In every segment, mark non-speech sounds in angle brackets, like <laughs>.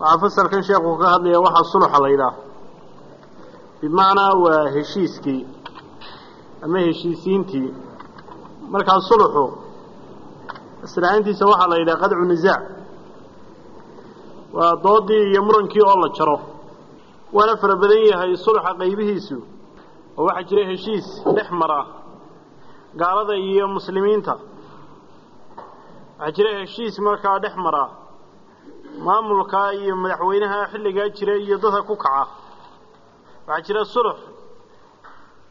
waxaa fasalkan sheekhu ka hadlaya waxaa suluxa la yidhaah. Bimacnaa waa heshiiskii ama heshiisiintii. Markaa suluxu islahayntiisa waxaa la yidhaha qadcu nisaac waa doodii iyo murankii oo la jaro. Waana fara badan yahay suluxa qaybihiisu. Oo waxaa jira heshiis dhex mara gaalada iyo muslimiinta. Waxaa jira heshiis markaa dhex mara maamulka iyo madaxweynaha xilligaa jira iyo dadka ku kaca. Waxaa jira sulux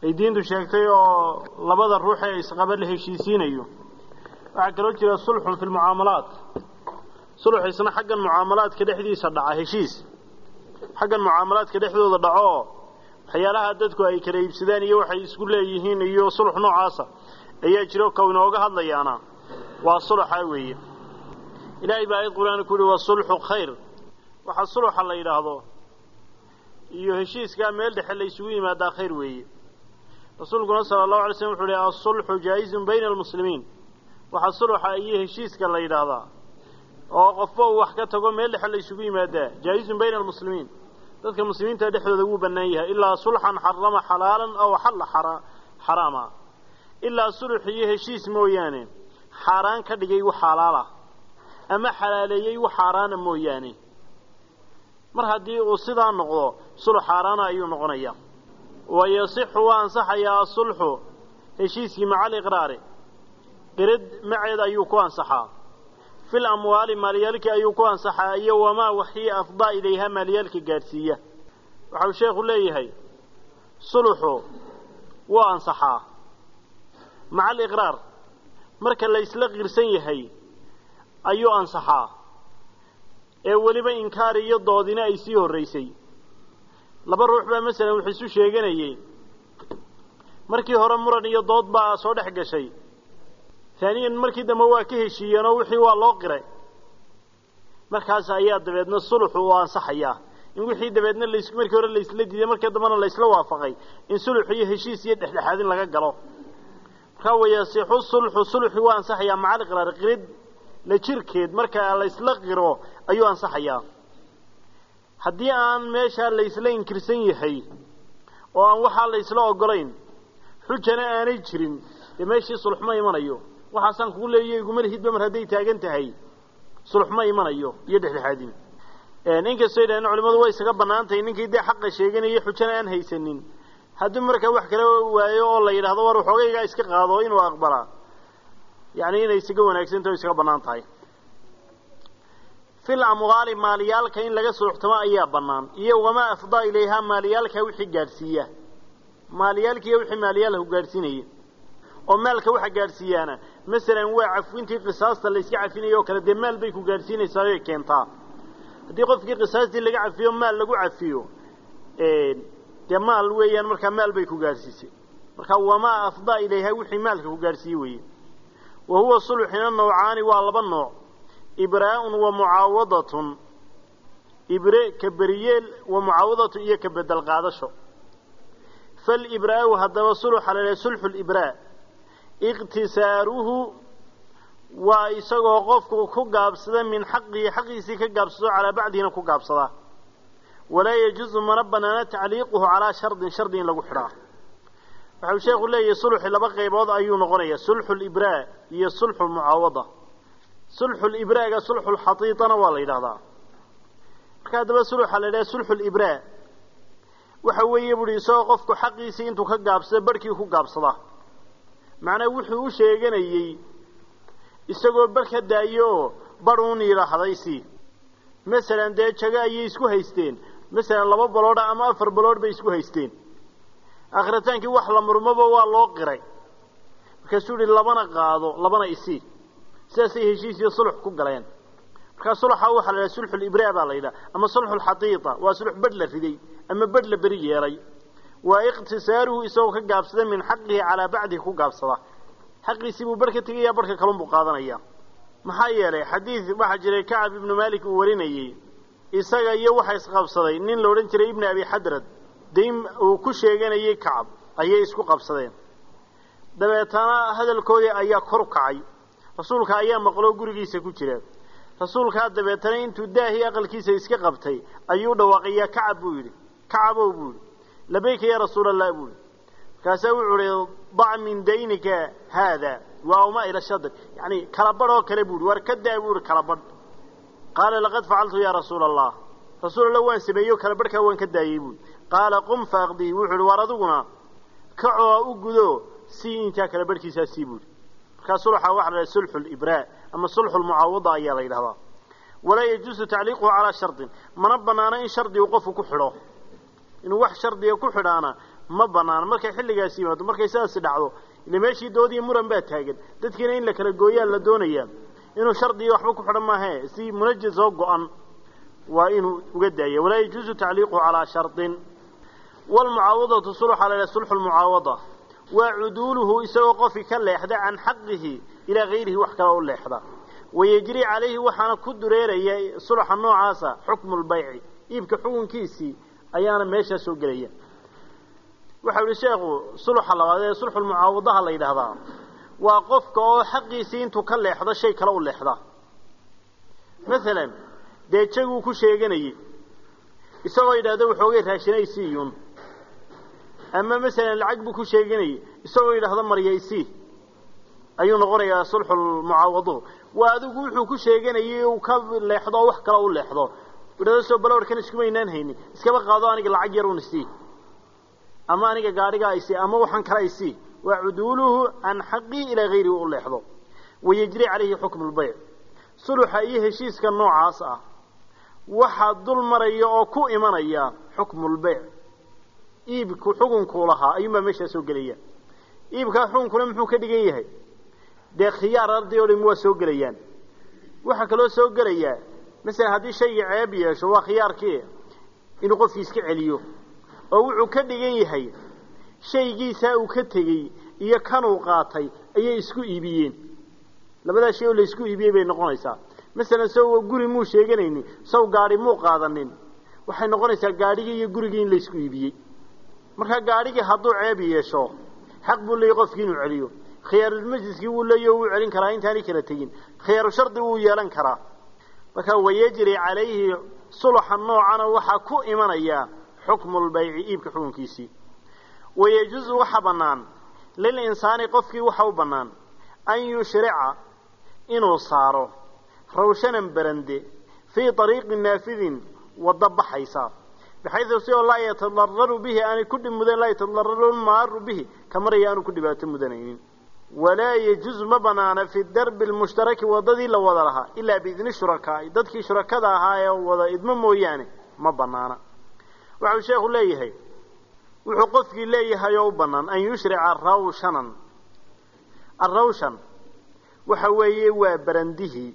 ay diintu sheegtay oo labada ruux ee isqaba la heshiisiinayo. Waxaa kaloo jira sulxun fi lmucaamalaat sulux isna xaggan mucaamalaadka dhexdiisa dhaca heshiis. Xaggan mucaamalaadka dhexdooda dhaco oo waxyaalaha dadku ay kala iibsadaan iyo waxay isku leeyihiin iyo sulux noocaasa ayaa jiro kow inooga hadlayaana. Waa suluxa weeye ilaahay baa ayad qur'aan ku yihi wasulxu khayr. Waxaa suluxa la yidhaahdo. Iyo heshiiskaa meel dhexe la isugu yimaadaa khayr weeye. Rasuulkuna sala allahu alay slm wuxu uhi asulxu jaa-izun bayna almuslimiin. Waxaa suluxa iyo heshiiska la yidhaahdaa. Oo qofba uu wax ka tago meel dhexe la isugu yimaadaa. Jaa-izun bayna almuslimiin. Dadka muslimiinta dhexdooda wuu bannaan yahay. Ilaa sulxan xarama xalaalan aw xalla xaraama ilaa sulux iyo heshiis mooyaane xaaraan ka dhigay wax xalaala ama xalaaleeyey wax xaaraana mooyaane. Mar haddii uu sidaa noqdo sulux xaaraana ayuu noqonaya wa yasixu waa ansaxayaa asulxu heshiiskii maca aliqraari. Qirid maceed ayuu ku ansaxaa. Fil amwaali maalyaalkii ayuu ku ansaxaa iyo wamaa waxii afdaa ilayha maalyaalka gaadhsiiya. Waxau sheekhu leeyahay suluxu wuu ansaxaa. Maca aliqraar marka la isla qirsan yahay ayuu ansaxaa. Ee weliba inkaari iyo doodina ay sii horraysay laba ruux baa masalan wuxuu isu sheeganayey. Markii hore muran iyo dood baa soo dhex gashay. Taaniyan markii dambe waa ka heshiiyeenoo wixii waa loo qiray. Markaas ayaa dabeedna suluxu uu ansaxayaa. In wixii dabeedna las markii hore laysla diiday markii dambena laysla waafaqay in sulux iyo heshiis iyo dhexdhexaadin laga galo. Markaa wayasixu sulxu suluxii waa ansaxayaa maca aliqraar qirid la jirkeed marka laysla qiro ayuu ansaxayaa. Haddii aan meeshaa laysla inkirsan yahay oo aan waxaa laysla ogolayn xujana aanay jirin dee meeshii sulux ma imanayo. Waxaasaan kugu leeyahy iguma lihidba mar hadday taagan tahay sulux ma imanayo iyo dhexdhexaadin. Inkastoo yidhahdeen culimadu way isaga bannaan tahay ninkii dee xaqa sheeganaya xujana aan haysanin. Haddii markaa wax kala waayo oo la yidhahdo war waxoogaygaa iska qaado inuu aqbalaa yacni inay isaga wanaagsantaho isaga bannaan tahay. Fil amwaali maaliyaalka in laga suluxtamo ayaa bannaan. Iyo wamaa afdaa ilayhaa maaliyaalka wixii gaadhsiiya. Maaliyaalkiiyo wixii maaliyaalku gaadhsiinaya oo maalka waxa gaadhsiiyaana masalan waa cafwintii qisaasta la yska cafinayo oo kale dee maal bay ku gaadhsiinaysaa oy keentaa. Haddii qofkii qisaastii laga cafiyo maal lagu cafiyo dee maal weeyaan markaa maal bay ku gaadhsiisay. Marka wamaa afdaa ilayhaa wixii maalka ku gaadhsiiye weeye wa huwa sulxina nawcaani waa laba nooc ibraa'un wa mucaawadatun ibre ka beriyeel wa mucaawadatu iyo ka bedel qaadasho falibraa'u haddaba suluxa la dhahay sulxu libraa iqtisaaruhu waa isagoo qofku ku gaabsada min xaqihi xaqiisii ka gaabsado calaa bacdihina ku gaabsada walaa yajuusu mana banaana tacliiquhu calaa shardin shardi in lagu xidhaa waxau sheekhu leeyahay sulxi laba qaybood ayuu noqonaya sulxu libraa iyo sulxu mucaawada. Sulxu libraaga sulxu lxatiitana waa la yidhahdaa marka haddaba sulxa la yidhaha sulxu libraa waxa weeye buuhi isagoo qofku xaqiisii intuu ka gaabsada barhkii ku gaabsada. Macnaa wuxuu u sheeganayey isagoo bar ka daayo oo bar uun yidhaahday si. Masalan dee jago ayay isku haysteen masalan laba baloodha ama afar baloodh bay isku haysteen akhritaankii wax la murmoba waa loo qiray. Markaasuu yihi labana qaado labana isii sidaasay heshiis iyo sulux ku galeen. Markaa suluxa waxaa la yidhaha sulxulibraa baa la yidhaha ama sulxulxatiita waa sulux badh la riday ama badh la beri yeelay. Waa iqtisaaruhu isagoo ka gaabsada min xaqihi calaa bacdihi ku gaabsada. Xaqiisii buu barh ka tegaya barhka kalun buu qaadanaya. Maxaa yeelay xadiid waxaa jiray kacab ibnu maalik uu warinayey isaga iyo waxa isqabsaday nin la odhan jiray ibni abi xadrad dayn uu ku sheeganayay kacab ayay isku qabsadeen. Dabeetana hadalkoodii ayaa kor kacay. Rasuulka ayaa maqloo gurigiisa ku jira. Rasuulkaa dabeetana intuu daahii aqalkiisa iska qabtay ayuu dhawaaqay yaa kacab buu yidhi. Kacabow buu yidhi. Labayka yaa rasuula allah buu yidhi. Markaasaa wuxuu ihi dac min daynika haada waa uma ila shadr yani kala badh oo kale buu ihi war ka daa buu ihi kala badh. Qaala laqad facaltu yaa rasuula allah rasuul allah waan sameeyo kala badhkaa waan ka daayey buui qaala qum faaqdihi wuxuu ihi war adiguna kacoo u gudo sii intaa kala badhkiisaa sii buuhi markaa sulxa waxa la sulxu libraa ama sulxu lmucaawada ayaa la yidhahdaa. Walaa yajuusu tacliiquhu calaa shardin mana banaano in shardigu qofku ku xidho. Inuu wax shardiga ku xidhaana ma banaano markay xilligaasi yimaado markay sidaasi dhacdo ile meeshii doodiyo muran baa taagan. Dadkiina in la kala gooyaa la doonayaa inuu shardiga waxba ku xidhan maahe si munajis oo go-an waa inuu uga daaya. Walaa yajuusu tacliiquhu calaa shardin wlmucaawadatu sulxa la sulxu lmucaawada waa cuduuluhu isagoo qofki ka leexda can xaqihi ilaa gayrihi wax kale u leexda wayejri calayhi waxaana ku dureeraya sulxa noocaasa xukmu lbayci iibka xukunkiisii ayaana meeshaa soo gelaya waxau yihi sheekhu sulxa labaad ee sulxulmucaawadaha la yidhaahdaa waa qofka oo xaqiisii intuu ka leexdo shay kale u leexda masalan dee jaguu ku sheeganayey isagoo yidhahdo waxoogay raashinaysiiyun ama masalan lacag buu ku sheeganayey isagoo yidhaahdo maryaysii ayuu noqonayaa sulxulmucaawaduhu waa adigu wuxuu ku sheeganayay uu ka leexdo oo wax kale u leexdo. Idhahdo soo balowrkan iskumaynaan haynin. Iskaba qaado aniga lacag yar un isii ama aniga gaadhigaa isii ama waxaan kala isii waa cuduuluhu can xaqii ilaa hayrihi u leexdo. Wayejri calayhi xukmu lbayc. Suluxa iyo heshiiska noocaas ah waxaa dul maraya oo ku imanaya xukmu lbayc iibku xukunkuu lahaa ayuunbaa meeshaa soo gelaya iibkaa xukunkuna muxuu ka dhigan yahay? Dee khiyaar arday o dhami waa soo gelayaan. Waxaa kaloo soo gelayaa masalan haddii shayga ceeb yeesho waa khiyaarkii inuu qofkii iska celiyo. Oo wuxuu ka dhigan yahay shaygiisaa uu ka tegey iyo kanuu qaatay ayay isku iibiyeen. Labadaa shay oo la isku iibiyey bay noqonaysaa. Masalan saw guri muu sheeganaynin saw gaadhi muu qaadanin. Waxay noqonaysaa gaadhigii iyo gurigii in la isku iibiyey markaa gaadhigii hadduu ceeb yeesho xaq buu leeyay qofkii inuu celiyo. Khiyaarulmajliskii wuu leeyo wuu celin karaa intaanay kala tegin. Khiyaaru shardi wuu yeelan karaa. Marka wayajri calayhi suluxa noocana waxaa ku imanaya xukmu lbayci iibka xukunkiisii. Wayajuuzu waxa bannaan lilinsaani qofkii waxa u bannaan an yushrica inuu saaro rawshanan berande fii ariiqi naafidin waddo baxaysa baxaysu si oo laa yatadararu bihi aanay ku dhib laa yatadararu lmaaru bihi ka maraya aanu ku dhibaato mudanaynin walaa yajuuzu ma banaana fi darbi lmushtaraki wadadii la wada lahaa ilaa biidni shurakaai dadkii shurakada ahaa ee wada idmo mooyaane ma banaana waxau sheekhu leeyahay wuxuu qofkii leeyahay oo u banaan an yushrica rawshanan arawshan waxa weeye waa barandihii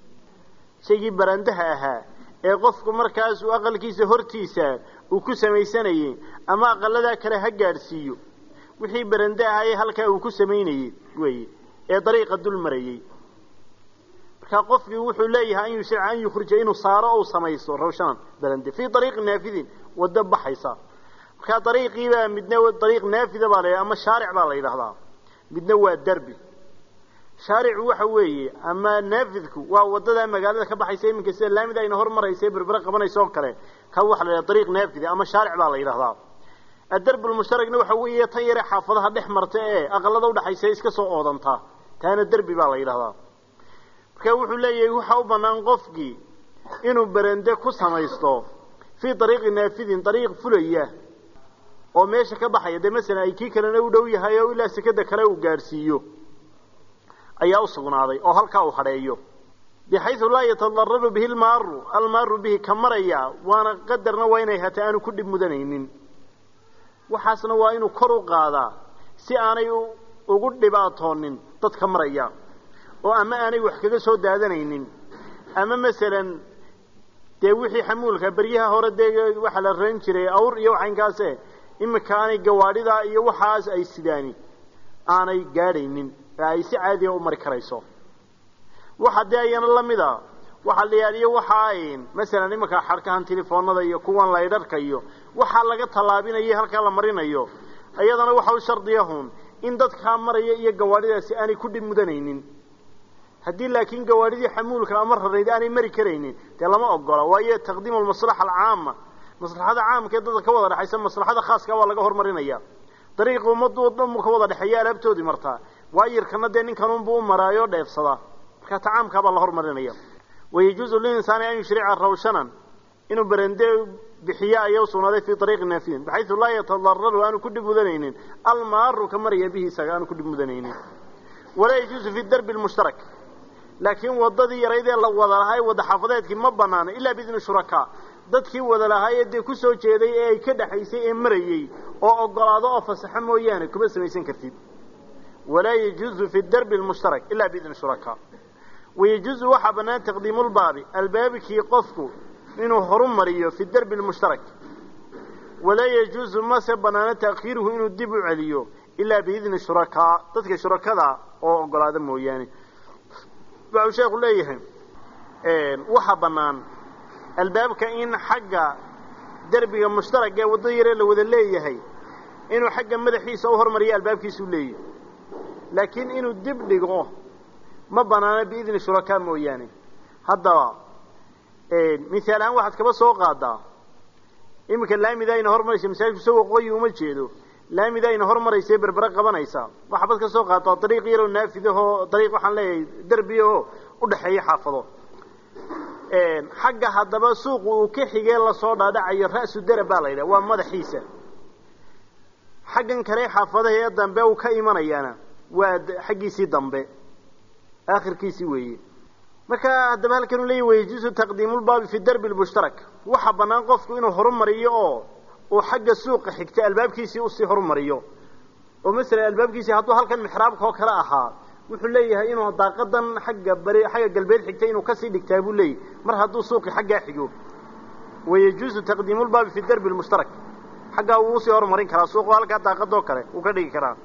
shaygii barandaha ahaa ee qofku markaas uu aqalkiisa hortiisa uu ku samaysanayey ama aqaladaa kale ha gaadhsiiyo. Wixii barande ahaayee halkaa uu ku samaynayey weeye ee dariiqa dul marayey. Markaa qofkii wuxuu leeyahay an yushrica an yukhrija inuu saaro ou samaysto rawshanan barande fii ariiqi naafidin waddo baxaysa. Markaa dariiqiibaa midna dariiq naafida baa la ama shaaric baa la yidhahdaa. Midna waa derbi shaaricu waxa weeye ama naafidku waa wadadaa magaalada ka baxaysa iminka sida laamida ayna hormaraysa berbere qabanaysa oo kale ka waxa la yidhaha dariiq naafida ama shaaric baa la yidhahdaa. Adarb lmushtaragna waxa weeye tan yare xaafadaha dhex marta ee aqalada udhaxaysa iska soo oodantaa taana derbi baa la yidhahdaa. Marka wuxuu leeyahay waxa u banaan qofkii inuu berende ku samaysto fii ariiqi naafidin ariiq fulaya oo meesha ka baxaya dee masalan ay kii kalena u dhow yahay oo ilaa sekada kale uu gaadhsiiyo ayaa u sugnaaday oo halkaa uu hadheeyo bixayu laa yatadararu bihi lmaaru almaaru bihi ka maraya waana qadarna waa inay hata aanu ku dhib mudanaynin waxaasna waa inuu kor u qaadaa si aanay ugu dhibaatoonin dadka maraya oo ama aanay wax kaga soo daadanaynin ama masalan dee wixii xamuulka beryaha hore dee waxaa la ran jiray awr iyo waxaynkaase iminka aanay gawaadhidaa iyo waxaas ay sidaani aanay gaadhaynin ay si caadiya u mari karayso waxa dee ayana lamida waxaa la yaaliyo waxa ay masalan iminka xarkahan telefoonada iyo kuwan laydharka iyo waxaa laga tallaabinayo halkaa la marinayo. Iyadana waxa u shardiyahun in dadkaa maraya iyo gawaadhidaasi aanay ku dhib mudanaynin. Haddii laakiin gawaadhidii xamuulka ama rarayd aanay mari karaynin dee lama ogola waayo taqdiimu almaslaxa alcaama. Maslaxada caamka ee dadka ka wada dhexaysa maslaxada khaaska waa laga hormarinaya dariiqi ummaddu dhanbu ka wada dhexeeya alaabtoodii martaa waayirkana dee ninkanunbuu u maraayo dheefsadaa marka ta caamkaa baa la hormarinaya wayajuuzu lilinsaani an yushrica rawshanan inuu berende bixiyo ayaa u sugnaaday fii ariiqi naafiyin baxaysu laa yatadararu aanu ku dhib mudanaynin. Almaaru ka maraya bihi isaga aanu ku dhib mudanaynin. Walaa yajuuzu fi darbi lmushtarak laakiin wadadii yarayd ee la wada lahaa wada xaafadeedkii ma banaana ilaa biidni shurakaa dadkii wada lahaa ee dee ku soo jeeday ee ay ka dhexaysay ee marayey oo ogolaado oo fasaxo mooyaane kuma samaysan kartid. Walaa yajuuzu fi darbi lmushtarak ilaa biidni shurakaa wayajuuzu waxaa bannaan taqdiimulbaabi albaabkii qofku inuu horu mariyo fi darbi lmushtarak walaa yajuuzu mase banaano taakhiiruhu inuu dib u celiyo ilaa biidni shurakaa dadka shurakada oo ogolaada mooyaane waxuu sheekhu leeyahay waxaa bannaan albaabka in xagga derbiga mushtarag ee waddo yaree la wada leeyahay inuu xagga madaxiisa u hormariyo albaabkiisuu leeyahay laakiin inuu dib dhigo ma banaano biidni shurakaa mooyaane. Haddaba mihaal ahaan waxaad kaba soo qaadaa iminka laamidayna hormaraysa masaajidku isagoo qoyi uma jeedo laamidayna hormaraysae berbere qabanaysa waxaabad ka soo qaadaa dariiq yaroo naafidahoo dariiq waxaan leeyahay derbiyaoo udhaxeeya xaafado. Xagga haddaba suuqu uu ka xigee la soo dhaadhacayo ra'su darab baa la yidhaha waa madaxiisa. Xaggan kale xaafadaha ee dambe uu ka imanayaana waa xaggiisii dambe aakhirkiisii weeye. Marka haddaba halkan uu leeyahy wayajuusu taqdiimulbaabi fi darbi lmushtarak waxaa bannaan qofku inuu horumariyo oo uu xagga suuqa xigta albaabkiisii u sii horumariyo. Oo masalan albaabkiisii hadduu halkan mixraabka oo kale ahaa wuxuu leeyahay inuu daaqadan xagga bari xagga galbeed xigta inuu ka sii dhigtaa buu leeyahy mar hadduu suuqi xaggaa xigo wayajuusu taqdiimulbaabi fi darbi lmushtarak xaggaa wuu u sii horumarin karaa suuqu halkaa daaqadoo kale wuu ka dhigi karaa.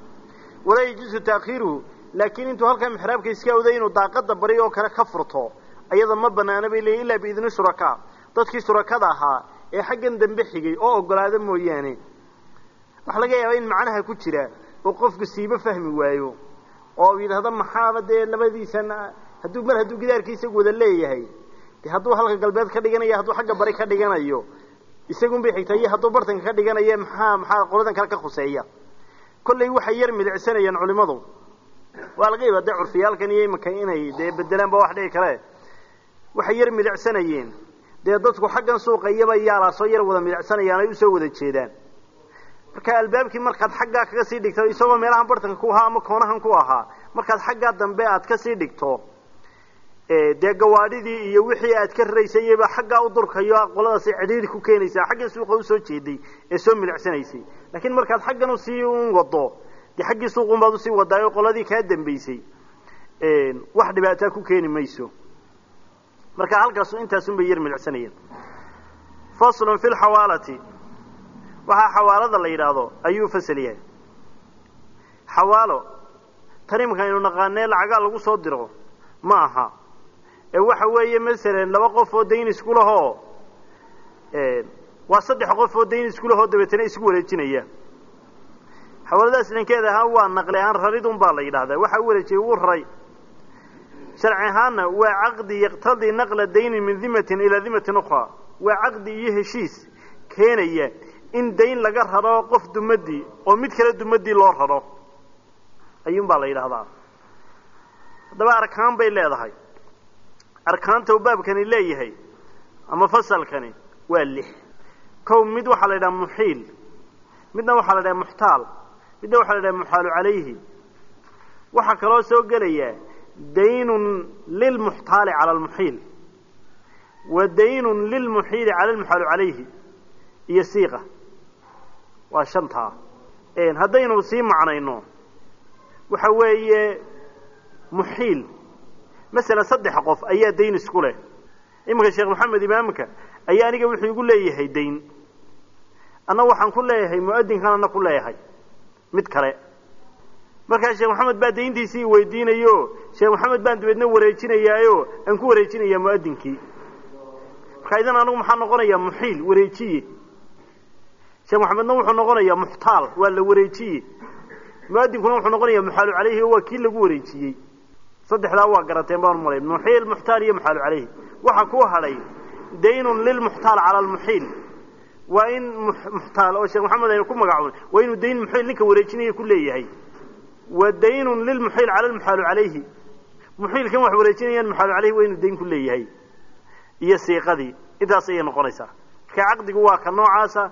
Walaa yajuusu taakhiiruhu laakiin intuu halkaa mixraabka iska awday inuu daaqada bari oo kale ka furto ayada ma banaana bay leeyihiin illaa biidni shurakaa dadkii shurakada ahaa ee xaggan dambe xigay oo ogolaada mooyaane. Waxaa laga yaabaa in macnaha ku jira oo qofku siiba fahmi waayo oo yidhaahdo maxaaba dee labadiisan hadduu mar hadduu gidaarkii isagu wada leeyahay de hadduu halka galbeed ka dhiganayo hadduu xagga bari ka dhiganayo isagun bay iyo hadduu bartanka ka dhiganayo maxaa maxaa qoladan kale ka khuseeya? Kollay waxay yar milicsanayaan culimadu waa laga yaabaa dee curfiyaalkan iyo iminka inay dee bedelaanba wax dhici kale waxay yar milicsanayeen. Dee dadku xaggan suuqa iyaba yaalaasoo yar wada milicsanayaan ay u soo wada jeedaan. Marka albaabkii markaad xaggaa kaga sii dhigto isagoo meelahan bartanka ku ahaa ama koonahan ku ahaa markaad xaggaa dambe aad ka sii dhigto dee gawaadhidii iyo wixii aad ka raraysay iyaba xaggaa u durkayo qoladaasay cidhiiri ku keenaysaa xaggan suuqa u soo jeeday ee soo milicsanaysay laakiin markaad xaggan u sii un wado dee xaggii suuqun baad u sii wadaayo qoladii kaa dambaysay wax dhibaataa ku keeni mayso. Marka halkaasu intaasun bay yar milicsanayeen. Faslun fi lxawaalati waxaa xawaalada la yidhaahdo ayuu fasal yahay xawaalo tariimka aynu naqaanee lacagaa lagu soo diro ma aha. Ee waxa weeye masalan laba qof oo dayn isku lahoo waa saddex qof oo dayn isku lahoo dabeetana isku wareejinaya xawaaladaas dhankeeda ahaan waa naqli ahaan raridun baa la yidhahdaa waxaa u wareejiyey wuu raray sharci ahaanna waa caqdi yaqtadii naqla daynin min dimatin ilaa dimatin ukhraa waa caqdi iyo heshiis keenaya in dayn laga raro qof dumadii oo mid kale dumadii loo raro. Ayuun baa la yidhaahdaa. Haddaba arkaan bay leedahay. Arkaanta uu baabkani leeyahay ama fasalkani waa lix. Kow mid waxaa la yidhaha muxiil midna waxaa la yidhaha muxtaal midna waxaa la yidhaha muxaalu calayhi. Waxaa kaloo soo gelaya daynun lilmuxtaali cala almuxiil wa daynun lilmuxiili cala almuxaalu calayhi. Iyo siiqa. Waa shantaa haddaynu sii macnayno waxa weeye muxiil. Masalan saddex qof ayaa dayn isku leh. Iminka sheekh maxamed imaamka ayaa aniga wuxuu igu leeyahay dayn. Anna waxaan ku leeyahay mu'adinkan anna ku leeyahay mid kale. Markaa sheekh maxamed baa dayntiisii weydiinayo. Sheekh maxamed baan dabeedna wareejinayaayo. Aan ku wareejinayaa mu'adinkii markaa idan anigu maxaa noqonayaa muxiil wareejiye. Sheekh maxamedna wuxuu noqonayaa muxtaal waa la wareejiye. Muadinkuna wuxuu noqonayaa muxaalu calayhi oo waa kii lagu wareejiyey. Saddexdaa waa garateen baan malay muxiil muxtaal iyo muxaalu calayhi. Waxa ku hadhay daynun lilmuxtaal cala almuxiil waa in muxtaal oo sheekh maxamed aynu ku magacoon waa inuu dayn muxiil ninka wareejinaya ku leeyahay. Wa daynun lilmuxiil cala almuxaalu calayhi. Muxiilkan wax wareejinayaan muxaalu calayhi waa inuu dayn ku leeyahay. Iyo siiqadii. Intaas ayay noqonaysaa. Marka caqdigu waa ka noocaasa.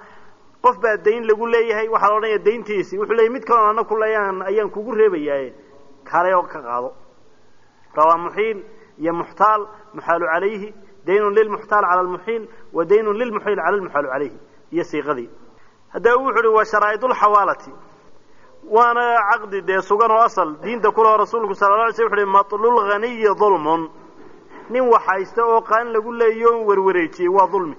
Qof baa dayn lagu leeyahay waxaa la odhanaya dayntiisii wuxuu leeyahy mid ana kuleeyaan ayaan kugu reebayaaye kale oo ka qaado. Rawaa muxiil iyo muxtaal muxaalu calayhi. Daynun lilmuxtaal cala almuxiil. Wa daynun lilmuxiil cala almuxaalu calayhi iyo siiqadii. Haddaba wuxu uhi wa sharaa'idulxawaalati waana caqdi dee sugan oo asal. Diinta kulao rasuulku sala la alay sl wuxu uhi matlul dulmun nin waxhaysta oo qaan lagu leeyo o warwareejiyey waa dulmi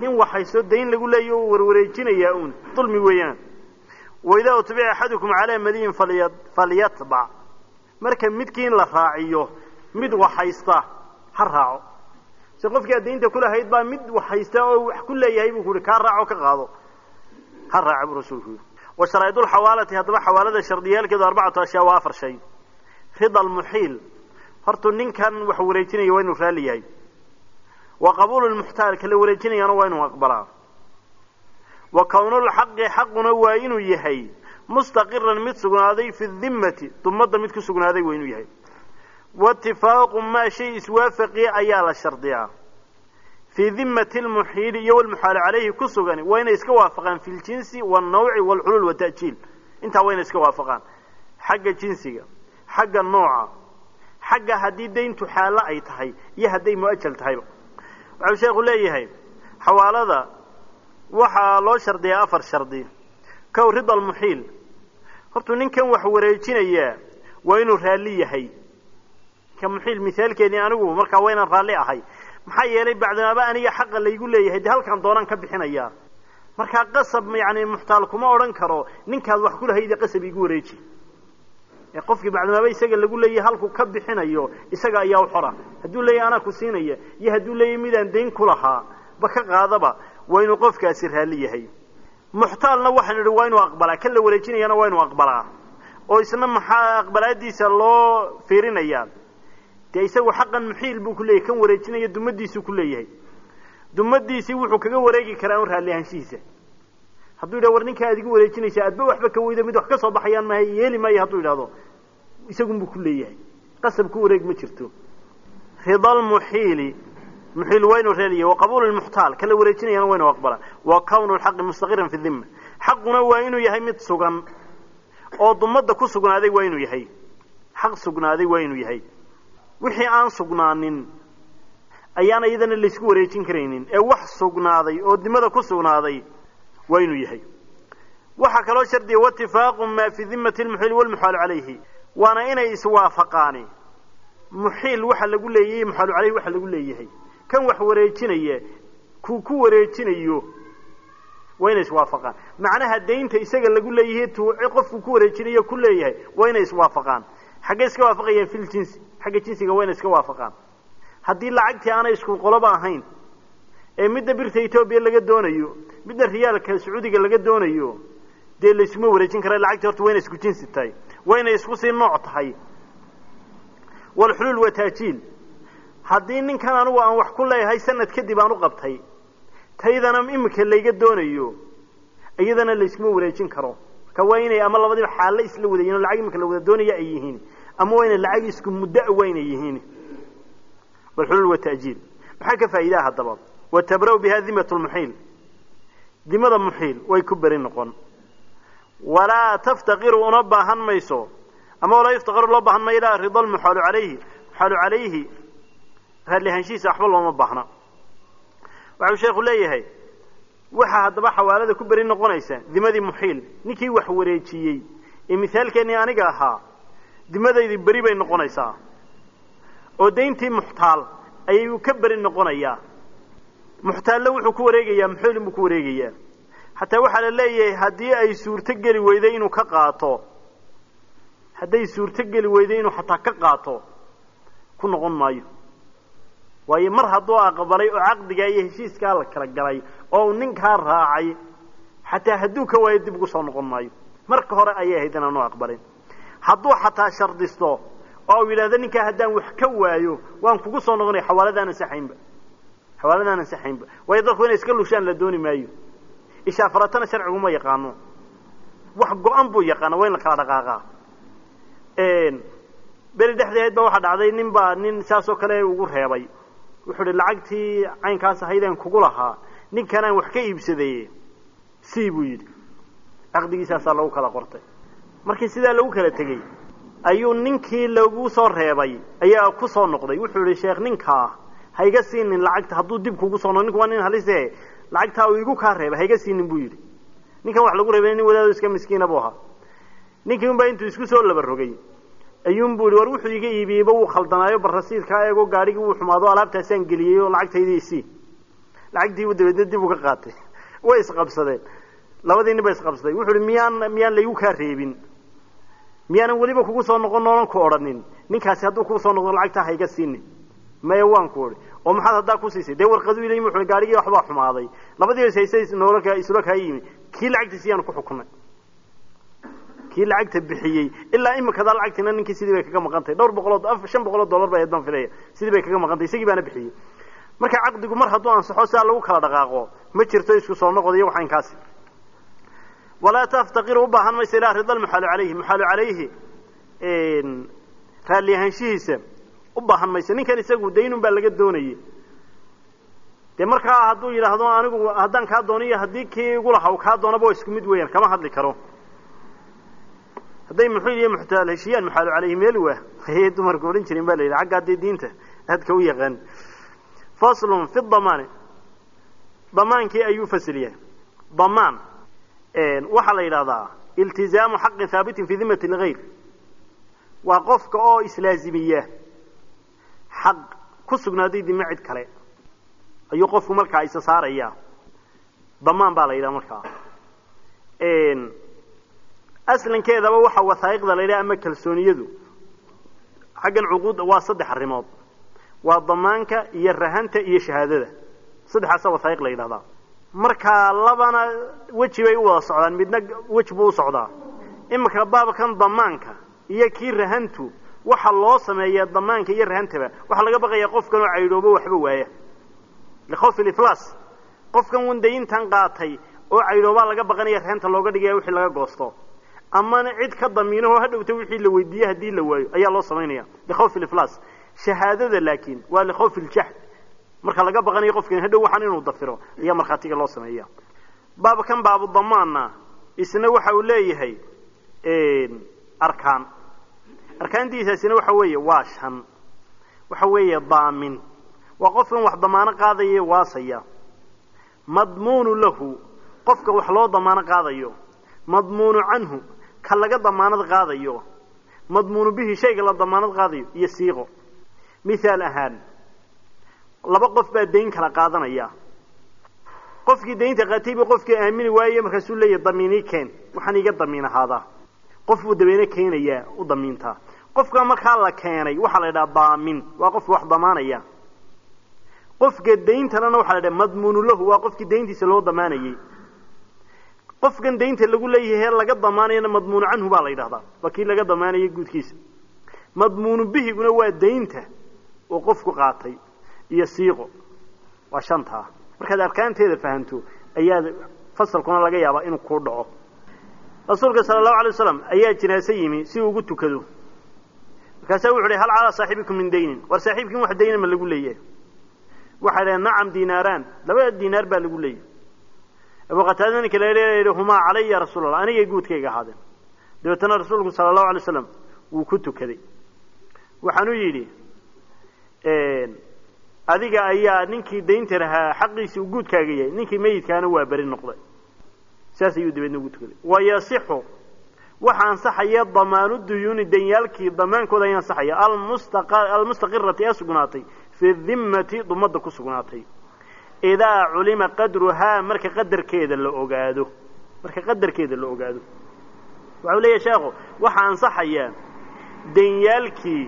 nin waxhaysto dayn lagu leeyo o warwareejinayaa uun. Dulmi weeyaan. Waidaa utbica axadukum calaa madiyin falya falyatbac marka midkiin la raaciyo mid waxhaysta ha raaco se qofkii daynta kulahayd baa mid waxhaysta oo wax ku leeyahay buu ku uhi kaa raaco ka qaado. Ha raaca buu rasuulku yidhi. Wa sharaa'idulxawaalati haddaba xawaalada shardiyaalkeedu arbacatu ashyaa waa afar shay rida almuxiil hortu ninkan wax wareejinaya waa inuu raalli yahay. Wa qabuulu lmuxtaal kala wareejinayana waa inuu aqbalaa. Wa kownulxaqi xaquna waa inuu yahay. Mustaqiran mid sugnaaday fi dimmati dumadda mid ku sugnaaday waa inuu yahay waitifaaqu maa shay iswaafaqi ayaa la shardiyaa fii dimmati lmuxiili iyo walmuxaali calayhi ku sugan waa inay iska waafaqaan fi ljinsi waalnawci waalxuluul wata'jiil intaa waa inay iska waafaqaan xagga jinsiga xagga nooca xagga haddii dayntu xaallo ay tahay iyo hadday mu'ajal tahayba waxau sheekhu leeyahay xawaalada waxaa loo shardiyaa afar shardi kow rida almuxiil hortuu ninkan wax wareejinayaa waa inuu raalli yahay ka muxiil mihaalkeedii anigu markaa waa inaan raalli ahay. Maxaa yeelay bacdamaaba aniga xaqa laygu leeyahay dee halkaan doonaan ka bixinayaa markaa qasab yani muxtaal kuma odhan karo ninkaad wax ku lahayde qasab igu wareeji. Ee qofkii bacdamaaba isaga lagu leeyahay halku ka bixinayo isaga ayaa u xora. Hadduu leeyahay anaa ku siinaya iyo hadduu leeyahay midaan dayn ku lahaa ba ka qaadaba waa inuu qofkaasi raalli yahay. Muxtaalna waxaan idhi waa inuu aqbalaa. Kan la wareejinayana waa inuu aqbalaa. Oo isna maxaa aqbalaadiisa loo fiirinayaa dee isagu xaqan muxiil buu ku leeyahay kan wareejinaya dumadiisuu ku leeyahay. Dumadiisii wuxuu kaga wareegi karaa un raalli hadduu yidhah war ninkaa ad igu wareejinaysa adba waxba ka weydo mid wax ka soo baxayaan maaha yeeli maayo hadduu yidhahdo isagunbuu ku leeyahay. Qasab ku wareeg ma jirto. Rida lmuxiili muxiil waa inuu reeliyahy wa qabuulu lmuxtaal kala wareejinayana waa aqbala wa kawnu lxaqi mustaqiran fi dima xaquna waa inuu yahay mid sugan. Oo dumadda ku sugnaaday waa inuu yahay. Xaq sugnaaday waa inuu yahay wixii aan sugnaanin ayaan iyadana laysku wareejin karaynin. Ee wax sugnaaday oo dimada ku sugnaaday waa inuu yahay. Waxaa kaloo shardiya waitifaaqu maa fi dimati lmuxiil walmuxaalu calayhi waana inay iswaafaqaani. Muxiil waxa lagu leeyahay muxaalu calayhi waxa lagu leeyahay. Kan wax wareejinaya kuu ku wareejinayo waa inay iswaafaqaan. Macnaha daynta isaga lagu leeyahay tu qofku ku wareejinayo ku leeyahay waa inay iswaafaqaan xaggay iska waafaqayaan fil jinsi. Xagga jinsiga waa inay iska waafaqaan. Haddii lacagtii aanay isku qoloba ahayn ee midda birta etoobiya laga doonayo midna riyaalka sacuudiga laga doonayo dee laysuma wareejin kara lacagtii horta waa inay isku jinsi tahay waa inay isku sii nooc tahay. Walxuluul waa taajiil. Haddii ninkan anigu aan wax ku leeyahay sanad kadib aan u qabtay taydana imika layga doonayo iyadana laysuma wareejin karo. Marka waa inay ama labadiiba xaallo isla wadayiin oo lacag imika la wada doonaya ay yihiin ama waa inay lacag isku muddoa waa inay yihiin waa ta'jiil. Maxaa ka faa'iidaha haddaba watabraw biha dimat lmuxiil dimada muxiil way ku beri noqon. Walaa taftaqiru una baahan mayso. Ama walaa yuftaqiru loo baahan mayo ilaa rida lmuxaalu calayhi. Muxaalu calayhi raalli waxba looma baahna. Waxau sheekhu leeyahay waxaa haddaba xawaalada ku beri noqonaysa dimadii muxiil ninkii wax wareejiyey. Ee mithaalkeennii aniga ahaa dimadaydii beri bay noqonaysaa. Oo dayntii muxtaal ayuu ka beri noqonayaa. Muxtaalle wuxuu ku wareegayaa muxiil buu ku wareegayaa. Xataa waxaa la leeyahay haddii ay suurto geli weyday inuu ka qaato hadday suurto geli weyday inuu xataa ka qaato ku noqon maayo. Waayo mar hadduu aqbalay oo caqdigaa iyo heshiiskaa la kala galay oo uu ninkaa raacay xataa hadduu ka waayo dib ugu soo noqon maayo. Marka hore ayay ahayd inaanu aqbalin hadduu xataa shardisto oo yidhahdo ninkaa haddaan wax ka waayo waan kugu soo noqonaya xawaaladaan ansaxaynba xawaaladaan ansaxaynba waayo dadku inay iska lushaan la dooni maayo. Ishaafaratana sharcigu ma yaqaano. Wax go-an buu yaqaana waa la kala dhaqaaqaa. Beri dhexdeed ba waxaa dhacday nin baa nin saas kale ugu reebay. Wuxuu uhi lacagtii caynkaas ahaydeen kugu lahaa. Ninkanaan wax ka iibsadaye si buu yidhi. Caqdigiisaasaa lagu kala qortay markii sidaa lagu kala tegey ayuu ninkii lagu soo reebay ayaa ku soo noqday. Wuxuu yihi sheekh ninkaa ha iga siinin lacagta hadduu dib kugu soo noq ninku waa nin halise lacagtaa uu igu kaa reebay ha iga siinin buu yidhi. Ninkan wax lagu reebay nin wadaado iska miskiina buu ahaa. Ninkii un baa intuu isku soo laba rogay ayuun buu ihi war wuxuu iga iibiyeyba wuu khaldanaayo bal rasiidkaa eego gaadhigii wuu xumaado alaabtaasaan geliyey oo lacagtaydii isii lacagtiibu dabeedna dib uga qaatay. <laughs> Way isqabsadeen labadii nin isqabsaday wuxuu ihi miyaan miyaan laygu kaa reebin miyaanan weliba kugu soo noqon noonan ku odhanin? Ninkaasi hadduu kugu soo noqdo lacagtaa ha iga siinin. Maya waan ku odhi. Oo maxaad haddaa ku siisay? Dee warqaduu ilay wuxuu gaadhigii waxbaa xumaaday. Labadii haysay noolaka isula kaa yimi. Kii lacagtiisi yaanu ku xukunay kii lacagta bixiyey? Ilaa imikadaa lacagtiina ninkii sidii bay kaga maqan dhowr boqoloo shan boqoloo dollar bay baan filaya sidii bay kaga maqan isagii baana bixiyey. Marka caqdigu mar hadduu ansaxo sidaa lagu kala dhaqaaqo ma jirto isku soo noqod iyo waxaan kaasi walaa taftaqiru u baahan maysa ilaa rida lmuxaalu calayhi muxaalu calayhi raalli ahaanshihiisa u baahan mayso ninkan isagu daynun baa laga doonayay dee markaa hadduu yidhaahdo anigu haddaan kaa dooniyo haddii kii igu laha u kaa doonaba isku mid weeyaan kama hadli karo. Hadday muxuu iyo muxtaal heshiiyaan muxaalu calayhi meel waa <laughs> ayay dumarku odhan jirin ba la yidhi xagga haddii diinta aadka u yaqaan. Faslun fi damaani. Damaankii ayuu fasil yahay damaan waxaa la yidhahdaa iltizaamu xaqin haabitin fi dimati lgayr waa qofka oo islaazimiya xaq ku sugnaaday dime cid kale. Ayuu qofku markaa isa saaraya damaan baa la yidhaha markaa. Aslankeedaba waxa wasaa'iqda la yidhaha ama kalsooniyadu. Xaggan cuquudda waa saddex arrimood. Waa damaanka iyo rahanta iyo shahaadada. Saddexaasa wasaa'iq la yidhahdaa markaa labana weji bay u wada socdaan midna weji buu u socdaa. Iminka baabkan damaanka iyo kii rahantu waxa loo sameeyaa damaanka iyo rahantaba waxaa laga baqayaa qofkan oo caydhoobo waxba waaya likhawfi iflaas qofkan wandayntan qaatay oo caydhoobaa laga baqanaya rahanta looga dhigaya wixii laga goosto. Amana cid ka damiinaho hadhowta wixii la weydiiye haddii la waayo ayaa loo samaynaya likhawfi iflaas shahaadada laakiin waa likhawfi marka laga baqanayo qofkan hadhow waxaan inuu dafiro ayaa markhaatiga loo sameeya. Baabkan baabu damaanna isna waxa uu leeyahay arkaan. Arkaantiisaasina waxa weeye waa shan. Waxa weeye daamin. Waa qofkan wax damaano qaadaya waasaya. Madmuunu lahu. Qofka wax loo damaano qaadayo. Madmuunu canhu. Ka laga damaanad qaadayo. Madmuunu bihi shayga la damaanad qaadayo. Iyo siiqo. Mithaal ahaan laba qof baa dayn kala qaadanaya. Qofkii daynta qaatay buu qofkii aamini waaye markaasuu leeyahy damiinii keen. Waxaan iga damiin ahaadaa. Qof buu dabeene keenayaa u damiintaa qofka markaa la keenay waxaa la yidhaha daamin waa qofka wax damaanaya. Qofka dayntanana waxaa la yidhaha madmuunu waa qofkii dayntiisa loo damaanayey qofkan daynta lagu leeyahay laga damaanayana madmuunu canhu baa la yidhahdaa waa kii laga damaanayay guudkiisa. Madmuunu bihiguna waa daynta oo qofku qaatay iyo siiqo waa shantaa markaad arkaanteeda fahanto ayaa fasalkuna laga yaabaa inuu kuu dhaco. Rasuulka sala allahu alay waslam ayaa jinaase yimi si uu ugu tukado. Markaasaa wuxu uhi hal calaa saaxibikum min daynin? War saaxiibkiin wax dayna ma lagu leeyahay. Waxay dhaheen nacam diinaaraan. Laba diinaar baa lagu leeyahay. Abu qataada ninka la leeyahay humaa calaya ya anigay guudkayga ahaadeen. Dabeetana rasuulku sala allahu alay waslam wuu ku tukaday. Waxaanu yidhi adiga ayaa ninkii daynta lahaa xaqiisii uu guudkaaga yahay. Ninkii meyidkaana waa beri noqday. Saas ayuu dabeedna ugu tukaday. Wayasixu waxa ansaxaya damaanu duyuuni danyaalkii damaankooda ayaa ansaxaya. Almustaqirati ee sugnaatay. Fi dimmati dumadda ku sugnaatay. Idaa culima qadruhaa marka qadarkeeda la ogaado. Marka qadarkeeda la ogaado. Waxau leeyahy sheekhu waxa ansaxaya danyaalkii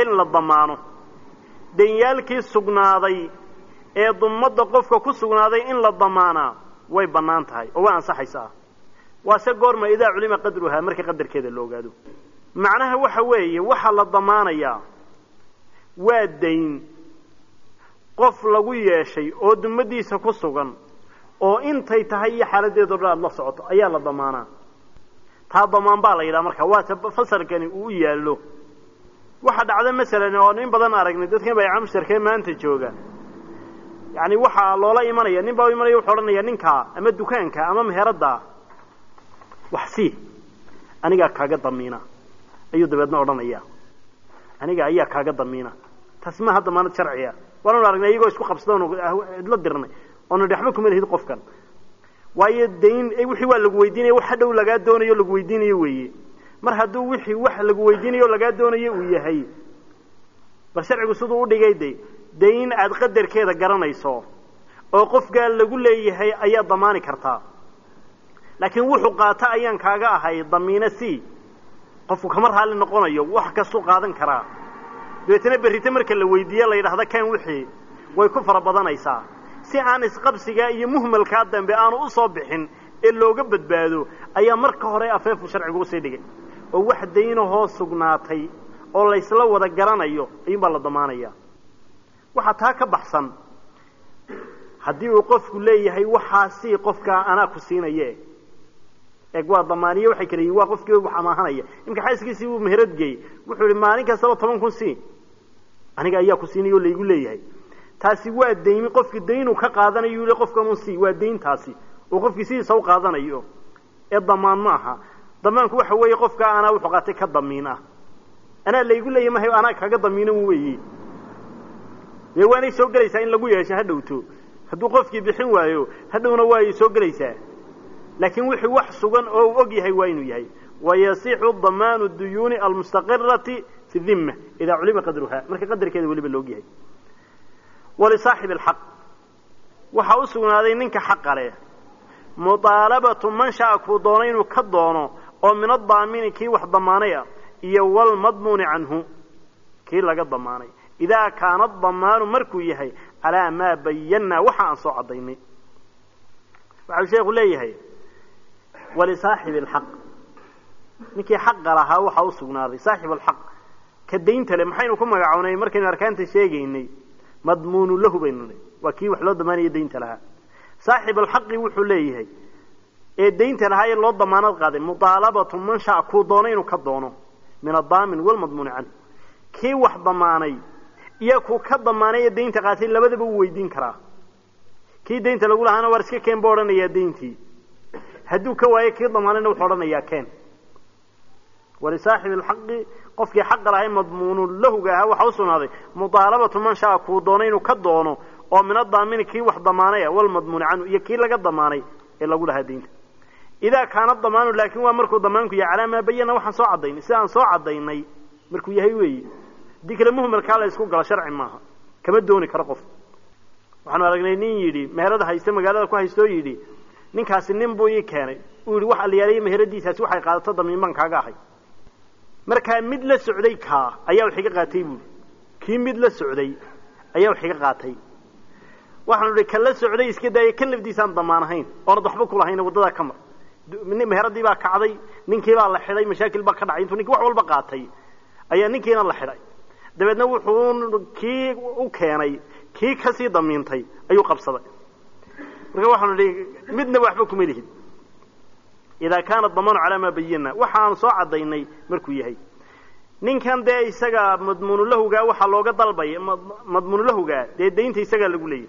in la damaano danyaalkii sugnaaday ee dumadda qofka ku sugnaaday in la damaanaa way bannaan tahay oo way ansaxaysaa. Waase goorma idaa culima qadruhaa marka qadarkeeda la ogaado. Macnaha waxa weeye waxaa la damaanayaa waa dayn qof lagu yeeshay oo dumadiisa ku sugan oo intay tahay iyo xaaladeedo dhan aada la socoto ayaa la damaanaa. Taa damaan baa la yidhaha marka waata fasalkani uu u yaallo waxa dhacda masalan oo nin badan aragnay dadkan bayca mushtarkee maanta jooga. Yacni waxaa loola imanaya nin baa imanaya wuxuu odhanaya ninkaa ama dukaanka ama meheradda wax sii. Anigaa kaaga damiina. Ayuu dabeedna odhanaya aniga ayaa kaaga damiina. Taasi maaha damaanad sharciga waananu aragnay iyagoo isku qabsada cidlo dirnay oona waxba kuma lihid qofkan. Waayo dayn wixii waa lagu weydiinaya wax hadhow lagaa doonayo lagu weydiinayo weeye mar hadduu wixii wax lagu weydiinayo lagaa doonayo uu yahay. Bal sharcigu siduu u dhigay de dayn aad qadarkeeda garanayso oo qofkaa lagu leeyahay ayaad damaani kartaa laakiin wuxuu qaata ayaan kaaga ahay damiine c qofku kama raalli noqonayo wax kastuu qaadan karaa. Dabeetana berrite marka la weydiiye la yidhahda kan wixii way ku fara badanaysaa. Si aan isqabsigaa iyo muhmalkaa dambe aanu u soo bixin ee looga badbaado ayaa marka hore afeefu sharcigu u sii dhigay oo wax daynahoo sugnaatay oo laysla wada garanayo ayuunbaa la damaanaya waxaa taa ka baxsan haddii uu qofku leeyahay waxaasi qofkaa anaa ku siinaye eeg waa damaaniye waxay kala yihiin waa qofkii wax amaahanaya imka xaaskiisii uu meherad geeyey wuxuu yihi maalin kastaba toban kun sii aniga ayaa ku siinaya oo laygu leeyahay. Taasi waa daymi qofkii daynuu ka qaadanayo yii qofkan un sii waa dayntaasi uu qofkii sidiisa u qaadanayo. Ee damaan ma aha damaanku waxa weeye qofkaa anaa wuxuu qaatay ka damiin ah anaa laygu leeyahy mahay anaa kaga damiinan weeye dee waanay soo gelaysaa in lagu yeesho ha dhowto. Hadduu qofkii bixin waayo hadhowna waay soo gelaysaa. Laakiin wixii wax sugan oo uu og yahay waa inuu yahay. Wayasixu damaanu duyuuni almustaqirati fi dhimma idaa culima qadruha marka qadarkeeda weliba laog yahay. Walisaaxibi alxaq waxaa u sugnaaday ninka xaqa leh. Muطaalabatu man shaa kuu doono inuu ka doono oo min adaamini kii wax damaanay ah iyo walmadmuuni canhu kii laga damaanay. Idaa kaana adamaanu markuu yahay calaa maa bayannaa waxa aan soo caddaynay. Waxau sheekhu leeyahay walisaaxibi alxaq ninkii xaqa lahaa waxaa u sugnaaday saaxib alxaq ka daynta le maxaynu ku magacownay markaynu arkaanta sheegaynay madmuunu lahu baynu nihi waa kii wax loo damaanaya daynta lahaa. Saaxib alxaqi wuxuu leeyahay ee daynta lahaa ee loo damaanad qaaday muطaalabatu man shaa kuu doono inuu ka doono min adaamin walmadmuuni canhu kii wax damaanay iyo kuu ka damaanay ee daynta qaatay labadaba uu weydiin karaa. Kii daynta lagu lahaana waar iska keen buu odhanayaa dayntii. Hadduu ka waayo kii damaanayna wuxuu odhanayaa keen. Walisaaxibi alxaqi qofkii xaqa lahay madmuunu lahuga ahaa waxaa u sugnaaday muطaalabatu man shaa kuu doono inuu ka doono oo min adaamini kii wax damaanaya walmadmuuni canhu iyo kii laga damaanay ee lagu lahaa daynta idaa kaana damaanu laakin waa markuu damaanku yahay calaa maa bayana waxaan soo caddaynay sida aan soo caddaynay markuu yahay weeye kale muhmalkaa la isku galo sharci maaha kama dooni karo qof waxaanu aragnay nin yidhi meherada hayste magaalada ku haysta oo yidhi ninkaasi nin buu ii keenay uu yidhi wax alyaalayo meheradiisaasi waxay qaadato damiin baan kaaga ahay markaa mid la socday kaa ayaa wax iga qaatay buui kii mid la socday ayaa wax iga qaatay waxaanu idhi kan socday iska daaya kan lafdiisaan damaan ahayn oonad waxba kulahayn waddadaa ka mar meheradii baa kacday ninkii baa la xidhay mashaakil baa ka dhacay intuu ninkii wax walba qaatay ayaa ninkiina la xidhay dabeedna wuxuu kii u keenay kii ka sii damiintay ayuu qabsaday. Marka waxaanu idhi midnaba waxba kuma lihid. Idaa kaana damaanu calaa maa bayana waxaanu soo caddaynay markuu yahay. Ninkan dee isaga madmuunulahugaa waxaa looga dalbaya madmuunulahugaa dee daynta isagaa lagu leeyahy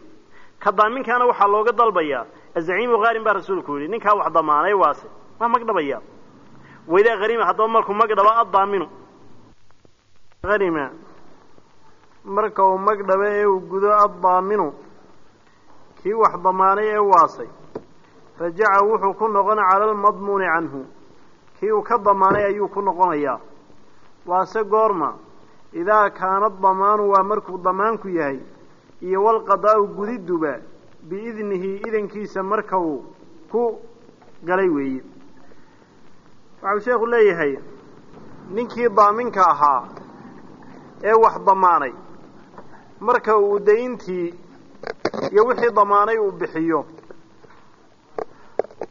ka daaminkaana waxaa looga dalbayaa. Azaciimu haarin baa rasuulku yidhi ninkaa wax damaanay waase. Waa magdhabaya waidaa harima haddaba markuu magdhabo addaaminu harima marka uu magdhabo ee uu gudo addaaminu kii wax damaanay ee waasay rajaca wuxuu ku noqon cala almadmuuni canhu. Kii uu ka damaanay ayuu ku noqonayaa. Waase goorma idaa kaana damaanu waa markuu damaanku yahay iyo walqadaa'u gudiduba biidnihi idankiisa marka uu ku galay weeye. Waxau sheekhu leeyahay ninkii daaminka ahaa ee wax damaanay marka uu dayntii iyo wixii damaanay uu bixiyo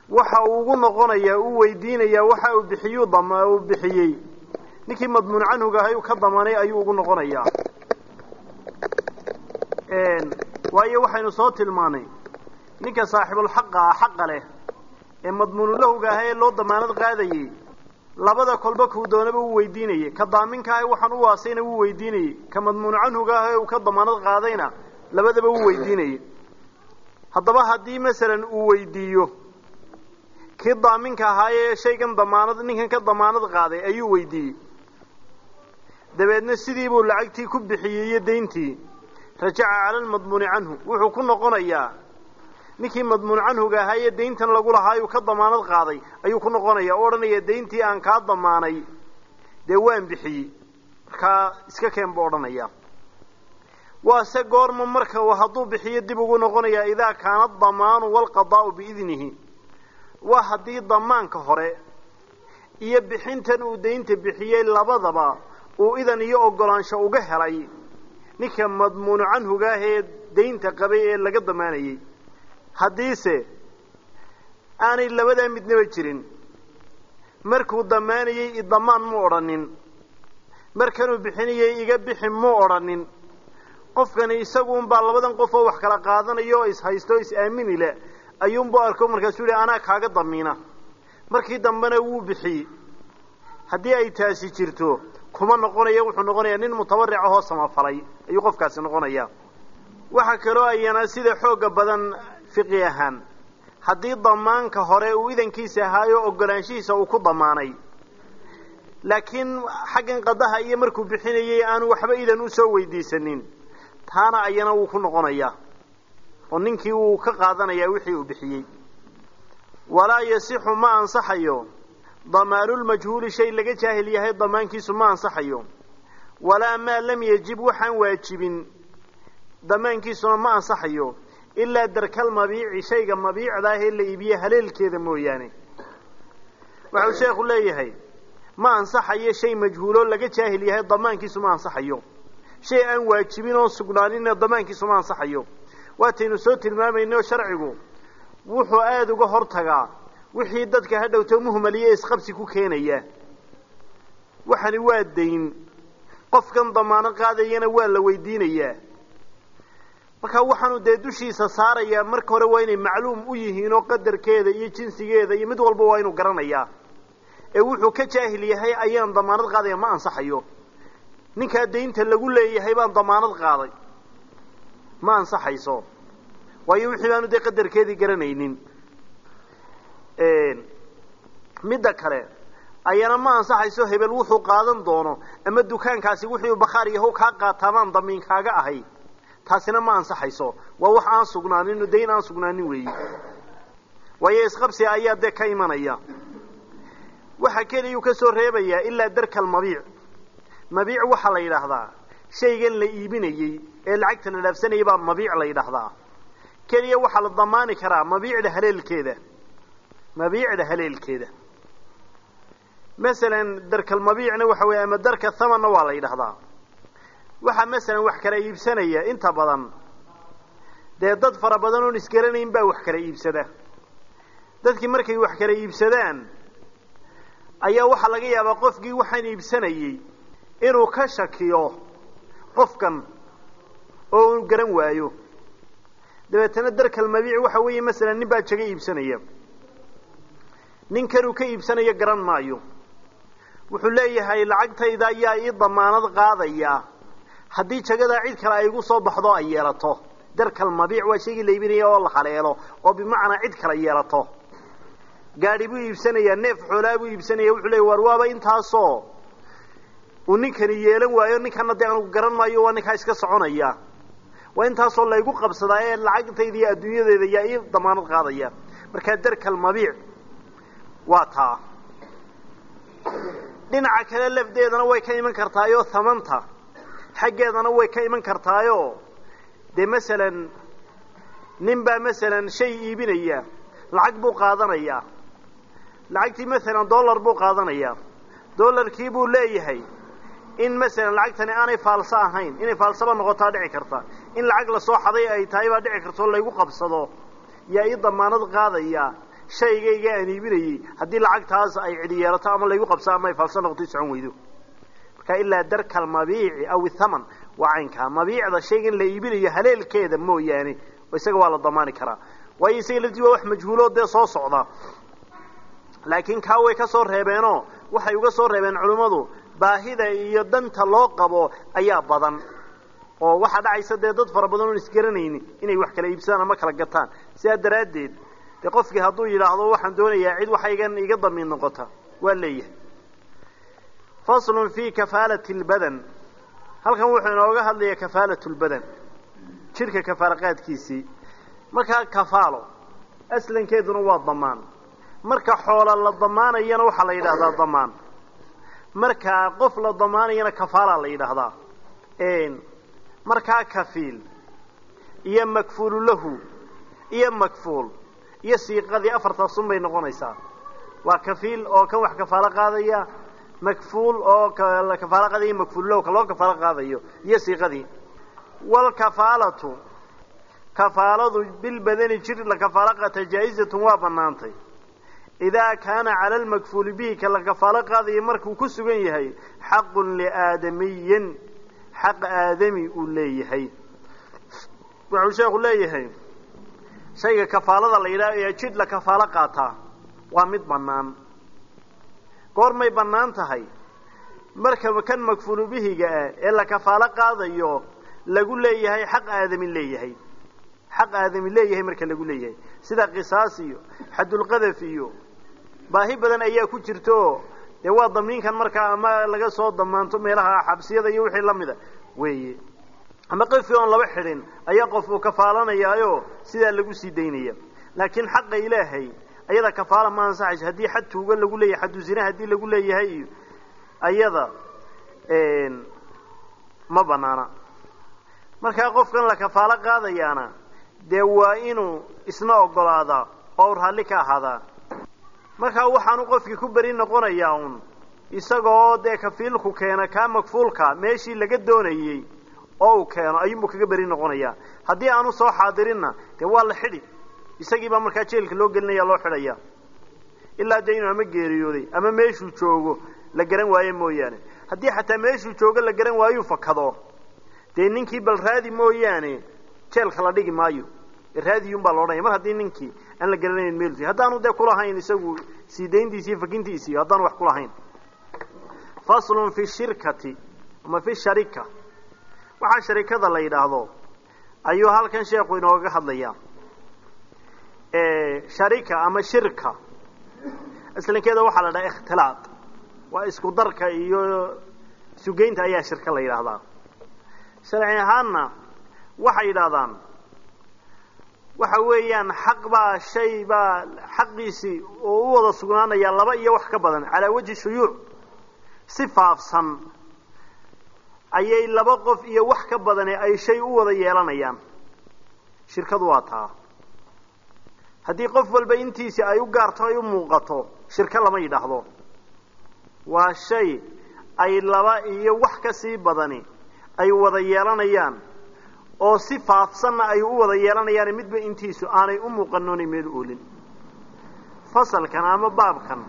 waxa uu ugu noqonayaa uu weydiinayaa waxa uu bixiyuu uu bixiyey ninkii madmuun canhuga ahay ka damaanay ayuu ugu noqonayaa waayo waxaynu soo tilmaanay ninka saaxibulxaqa ah xaqa leh ee madmuunulahowga ahay ee loo damaanad qaadayey labada kolba kuu doonaba uu weydiinayey ka daaminka ahay waxaan u waasayna wuu weydiinayey ka madmuunu canhuga ah ee uu ka damaanad qaadayna labadaba wuu weydiinayey haddaba haddii masalan uu weydiiyo kii daaminka ahaa ee shaygan damaanad ninkan ka damaanad qaaday ayuu weydiiyey. Dabeedna sidii buu lacagtii ku bixiyey iyo dayntii rajaca cala almadmuuni canhu. Wuxuu ku noqonayaa ninkii madmuun canhuga ahaa ee dayntan lagu lahaayuu ka damaanad qaaday. Ayuu ku noqonaya o odhanaya dayntii aan kaa damaanay. Dee waan bixiyey markaa iska keen buu odhanaya. Waase goorma marka hadduu bixiyo dib ugu noqonayaa idaa kaana adamaanu waalqadaa'u biidnihi. Waa haddii damaanka hore iyo bixintan uu daynta bixiyey labadaba uu idan iyo ogolaansho uga helay ninka madmuunu canhuga ah ee daynta qabay ee laga damaanayey haddiise aanay labadaa midnaba jirin. Markuu damaanayey idamaan mu odhanin. Markanuu bixinayey iga bixi mu odhanin. Qofkani isaguunbaa labadan qof oo wax kala qaadanayo oo ishaysto is-aamini leh ayuunbuu arko markaasuu yihi anaa kaaga damiina. Markii dambena wuu bixiyey. Haddii ay taasi jirto kuma noqonaya wuxuu noqonayaa nin mutabaric ahoo samafalay ayuu qofkaasi noqonayaa. Waxaa kaloo ayana sida xooga badan fiqi ahaan haddii damaanka hore uu idankiisa ahaayo ogolaanshihiisa uu ku damaanay laakiin xaggan qadaha iyo markuu bixinayey aanu waxba idan u soo weydiisanin taana ayana wuu ku noqonayaa oo ninkii wuu ka qaadanayaa wixii uu bixiyey. Walaa yasixu ma ansaxayo damaanulmajhuuli shay laga jaahil yahay damaankiisu ma ansaxayo. Walaa maa lam yajib waxaan waajibin damaankiisuna ma ansaxayo. Ilaa darkal mabiici shayga mabiicda ah ee la iibiye haleelkeeda mooyaane. Waxau sheekhu leeyahay ma ansaxayo shay majhuuloo laga jaahil yahay damaankiisu ma ansaxayo. Shay aan waajibin oon sugnaaninna damaankiisu ma ansaxayo. Waataynu soo tilmaamayno sharcigu. Wuxuu aada uga hortagaa wixii dadka ha dhowto muhmaliyo isqabsi ku keenaya. Waxani waa dayn qofkan damaano qaadayana waa la weydiinayaa. Marka waxaanu dee dushiisa saarayaa marka hore waa inay macluum u yihiin oo qadarkeeda iyo jinsigeeda iyo mid walba waa inuu garanayaa. Ee wuxuu ka jaahil yahay ayaan damaanad qaadaya ma ansaxayo. Ninkaa daynta lagu leeyahay baan damaanad qaaday. Ma ansaxayso. Waayo wixii baanu dee qadarkeedii garanaynin midda kale ayana ma ansaxayso hebel wuxuu qaadan doono ama dukaankaasi wuxuu bakhaar yahow kaa qaataamaan damiin kaaga ahay. Taasina ma ansaxayso waa wax aan sugnaanin dayn aan sugnaanin weeyi. Waayo isqabsi ayaa dee ka imanaya. Waxa keliyuu ka soo reebayaa ilaa darkal mabiic. Mabiic waxaa la yidhaahdaa shaygan la iibinayey ee lacagta la dhaafsanayay baa mabiic la yidhaahdaa. Keliya waxaa la damaani karaa mabiicda haleelkeeda mabiicda haleelkeeda. Masalan darkal mabiicna waxa weeye ama darka thamanna waa la yidhahdaa waxaa masalan wax kala iibsanaya inta badan. Dee dad fara badan oon isgaranayn baa wax kala iibsada. Dadkii markay wax kala iibsadaan ayaa waxaa laga yaabaa qofkii waxaan iibsanayey inuu ka shakiyo qofkan oo uu garan waayo. Dabeetana darkal mabiic waxa weeye masalan nin baa jaga iibsanaya ninkanuu ka iibsanayo garan maayo. Wuxuu leeyahay lacagtayda ayaa ii damaanad qaadaya. Haddii jagadaa cid kale ay igu soo baxdo ay yeelato. Darkal mabiic waa shaygii la iibinaya oo la haleelo oo bimacnaa cid kale yeelato. Gaadhi buu iibsanayaa neef xoolaa buu iibsanaya. Wuxuu leeya war waaba intaasoo? Uu ninkani yeelan waayo ninkana dee anugu garan maayo waa ninkaa iska soconaya. Waa intaasoo laygu qabsadaa ee lacagtayda iyo adduunyadeeda yaa ii damaanad qaadaya. Markaa darkal mabiic waa taa. Dhinaca kale lafdeedana way ka iman kartaayoo thamanta. Xaggeedana way ka iman kartaayoo dee masalan nin baa masalan shay iibinaya lacag buu qaadanayaa lacagtii masalan dollar buu qaadanayaa dollarkii buu leeyahay. In masalan lacagtani aanay faalso ahayn inay faalsaba noqotaa dhici karta. In lacag la soo xaday ay tahay baa dhici karta oo laygu qabsado. Yaa ii damaanad qaadaya shaygayga aan iibinayey haddii lacagtaas ay cidi yeelato ama laygu qabsa ama ay faalso noqoto socon weydo. Marka ilaa darka almabiici aw ithaman waa caynkaa mabiicda shaygan la iibinayo haleelkeeda mooyaane isaga waa la damaani karaa. Waayo isaga laftii waa wax majhuuloo dee soo socda. Laakiin kaa way ka soo reebeenoo waxay uga soo reebeen culimmadu baahida iyo danta loo qabo ayaa badan. Oo waxaa dhacaysa dee dad fara badan oon isgaranaynin inay wax kala iibsadaan ama kala gataan. Sidaa daraaddeed dee qofkii hadduu yidhaahdo waxaan doonayaa cid waxaygan iga damiin noqota. Waa leeyahay faslun fi kafaalati lbadan halkan wuxuu inooga hadlayaa kafaalatu lbadan jidhka kafaalo qaadkiisii markaa kafaalo aslankeeduna waa damaan. Marka xoola la damaanayana waxaa la yidhahdaa damaan. Markaa qof la damaanayana kafaalaa la yidhaahdaa. Markaa kafiil. Iyo makfuulu lahu. Iyo makfuul iyo siiqadii afartaasun bay noqonaysaa. Waa kafiil oo kan wax kafaalo qaadaya makfuul oo kafaalo qaadaya makfuul lahu ka loo kafaalo qaadayo iyo siiqadii. Walkafaalatu kafaaladu bilbadani jir la kafaalo qaata jaa-izatun waa banaantay idaa kaana cala almakfuuli bihi ka la kafaalo qaadaya markuu ku sugan yahay xaqun liaadamiyin xaq aadami uu leeyahay. Wuxuu sheekhu leeyahay shayga kafaalada la yidhaha ee jidh la kafaalo qaataa waa mid bannaan. Goormay bannaan tahay marka kan makfuulu bihiga ah ee la kafaalo qaadayo lagu leeyahay xaq aadami leeyahay. Xaq aadami leeyahay marka lagu leeyahay. Sida qisaas iyo xadulqadaf iyo baahi badan ayaa ku jirto dee waa damiinkan markaa ama laga soo damaanto meelaha xabsiyada iyo wixii lamida weeye ama qafi oon laba xidhin ayaa qof uu kafaalanayaayo sidaa lagu sii daynaya. Laakiin xaqa ilaahay ayada kafaala ma ansaxayso haddii xad tuuga lagu leeyahay xaddu zina haddii lagu leeyahay ayada ma banaana. Markaa qofkan la kafaalo qaadayaana dee waa inuu isna ogolaadaa oo u raalli ka ahaadaa markaa waxaanu qofkii ku beri noqonayaa un isagoo dee kafiilku keena kaa makfuulka meeshii laga doonayey oo uu keeno ayuunbuu kaga beri noqonayaa. Haddii aanu soo xaadirinna dee waa la xidhi. Isagiibaa markaa jeelka loo gelinaya loo xidhaya. Ilaa dee inuu ama geeriyooday ama meeshuu joogo la garan waayo mooyaane. Haddii xataa meeshuu joogo la garan waayuu fakado. Dee ninkii bal raadi mooyaane jeelka la dhigi maayo. Raadiyuunbaa la odhanaya mar haddii ninkii aan la garanayn meel haddaanu dee kulahayn isagu sii dayntiisi iyo fakintiisi haddaanu wax kulahayn faslun fi shirkati ama fi sharika waxaa sharikada la yidhaahdo ayuu halkan sheekhu inooga hadlayaa. Sharika ama shirka. Aslankeeda waxaa la dhaha ikhtilaaq waa isku darka iyo isugeynta ayaa shirka la yidhaahdaa. Sharci ahaanna waxay yidhahdaan waxa weeyaan xaq baa shay baa xaqiisii oo u wada sugnaanaya laba iyo wax ka badan calaa wajhi shuyuuc. Si faafsan ayay laba qof iyo wax ka badani ay shay u wada yeelanayaan. Shirkadu waa taa. Haddii qof walba intiisi ay u gaarto ay u muuqato shirko lama yidhaahdo. Waa shay ay laba iyo wax ka sii badani ay wada yeelanayaan oo si faafsanna ay u wada yeelanayaan midba intiisu aanay u muuqanoonay meel oolin. Fasalkan ama baabkan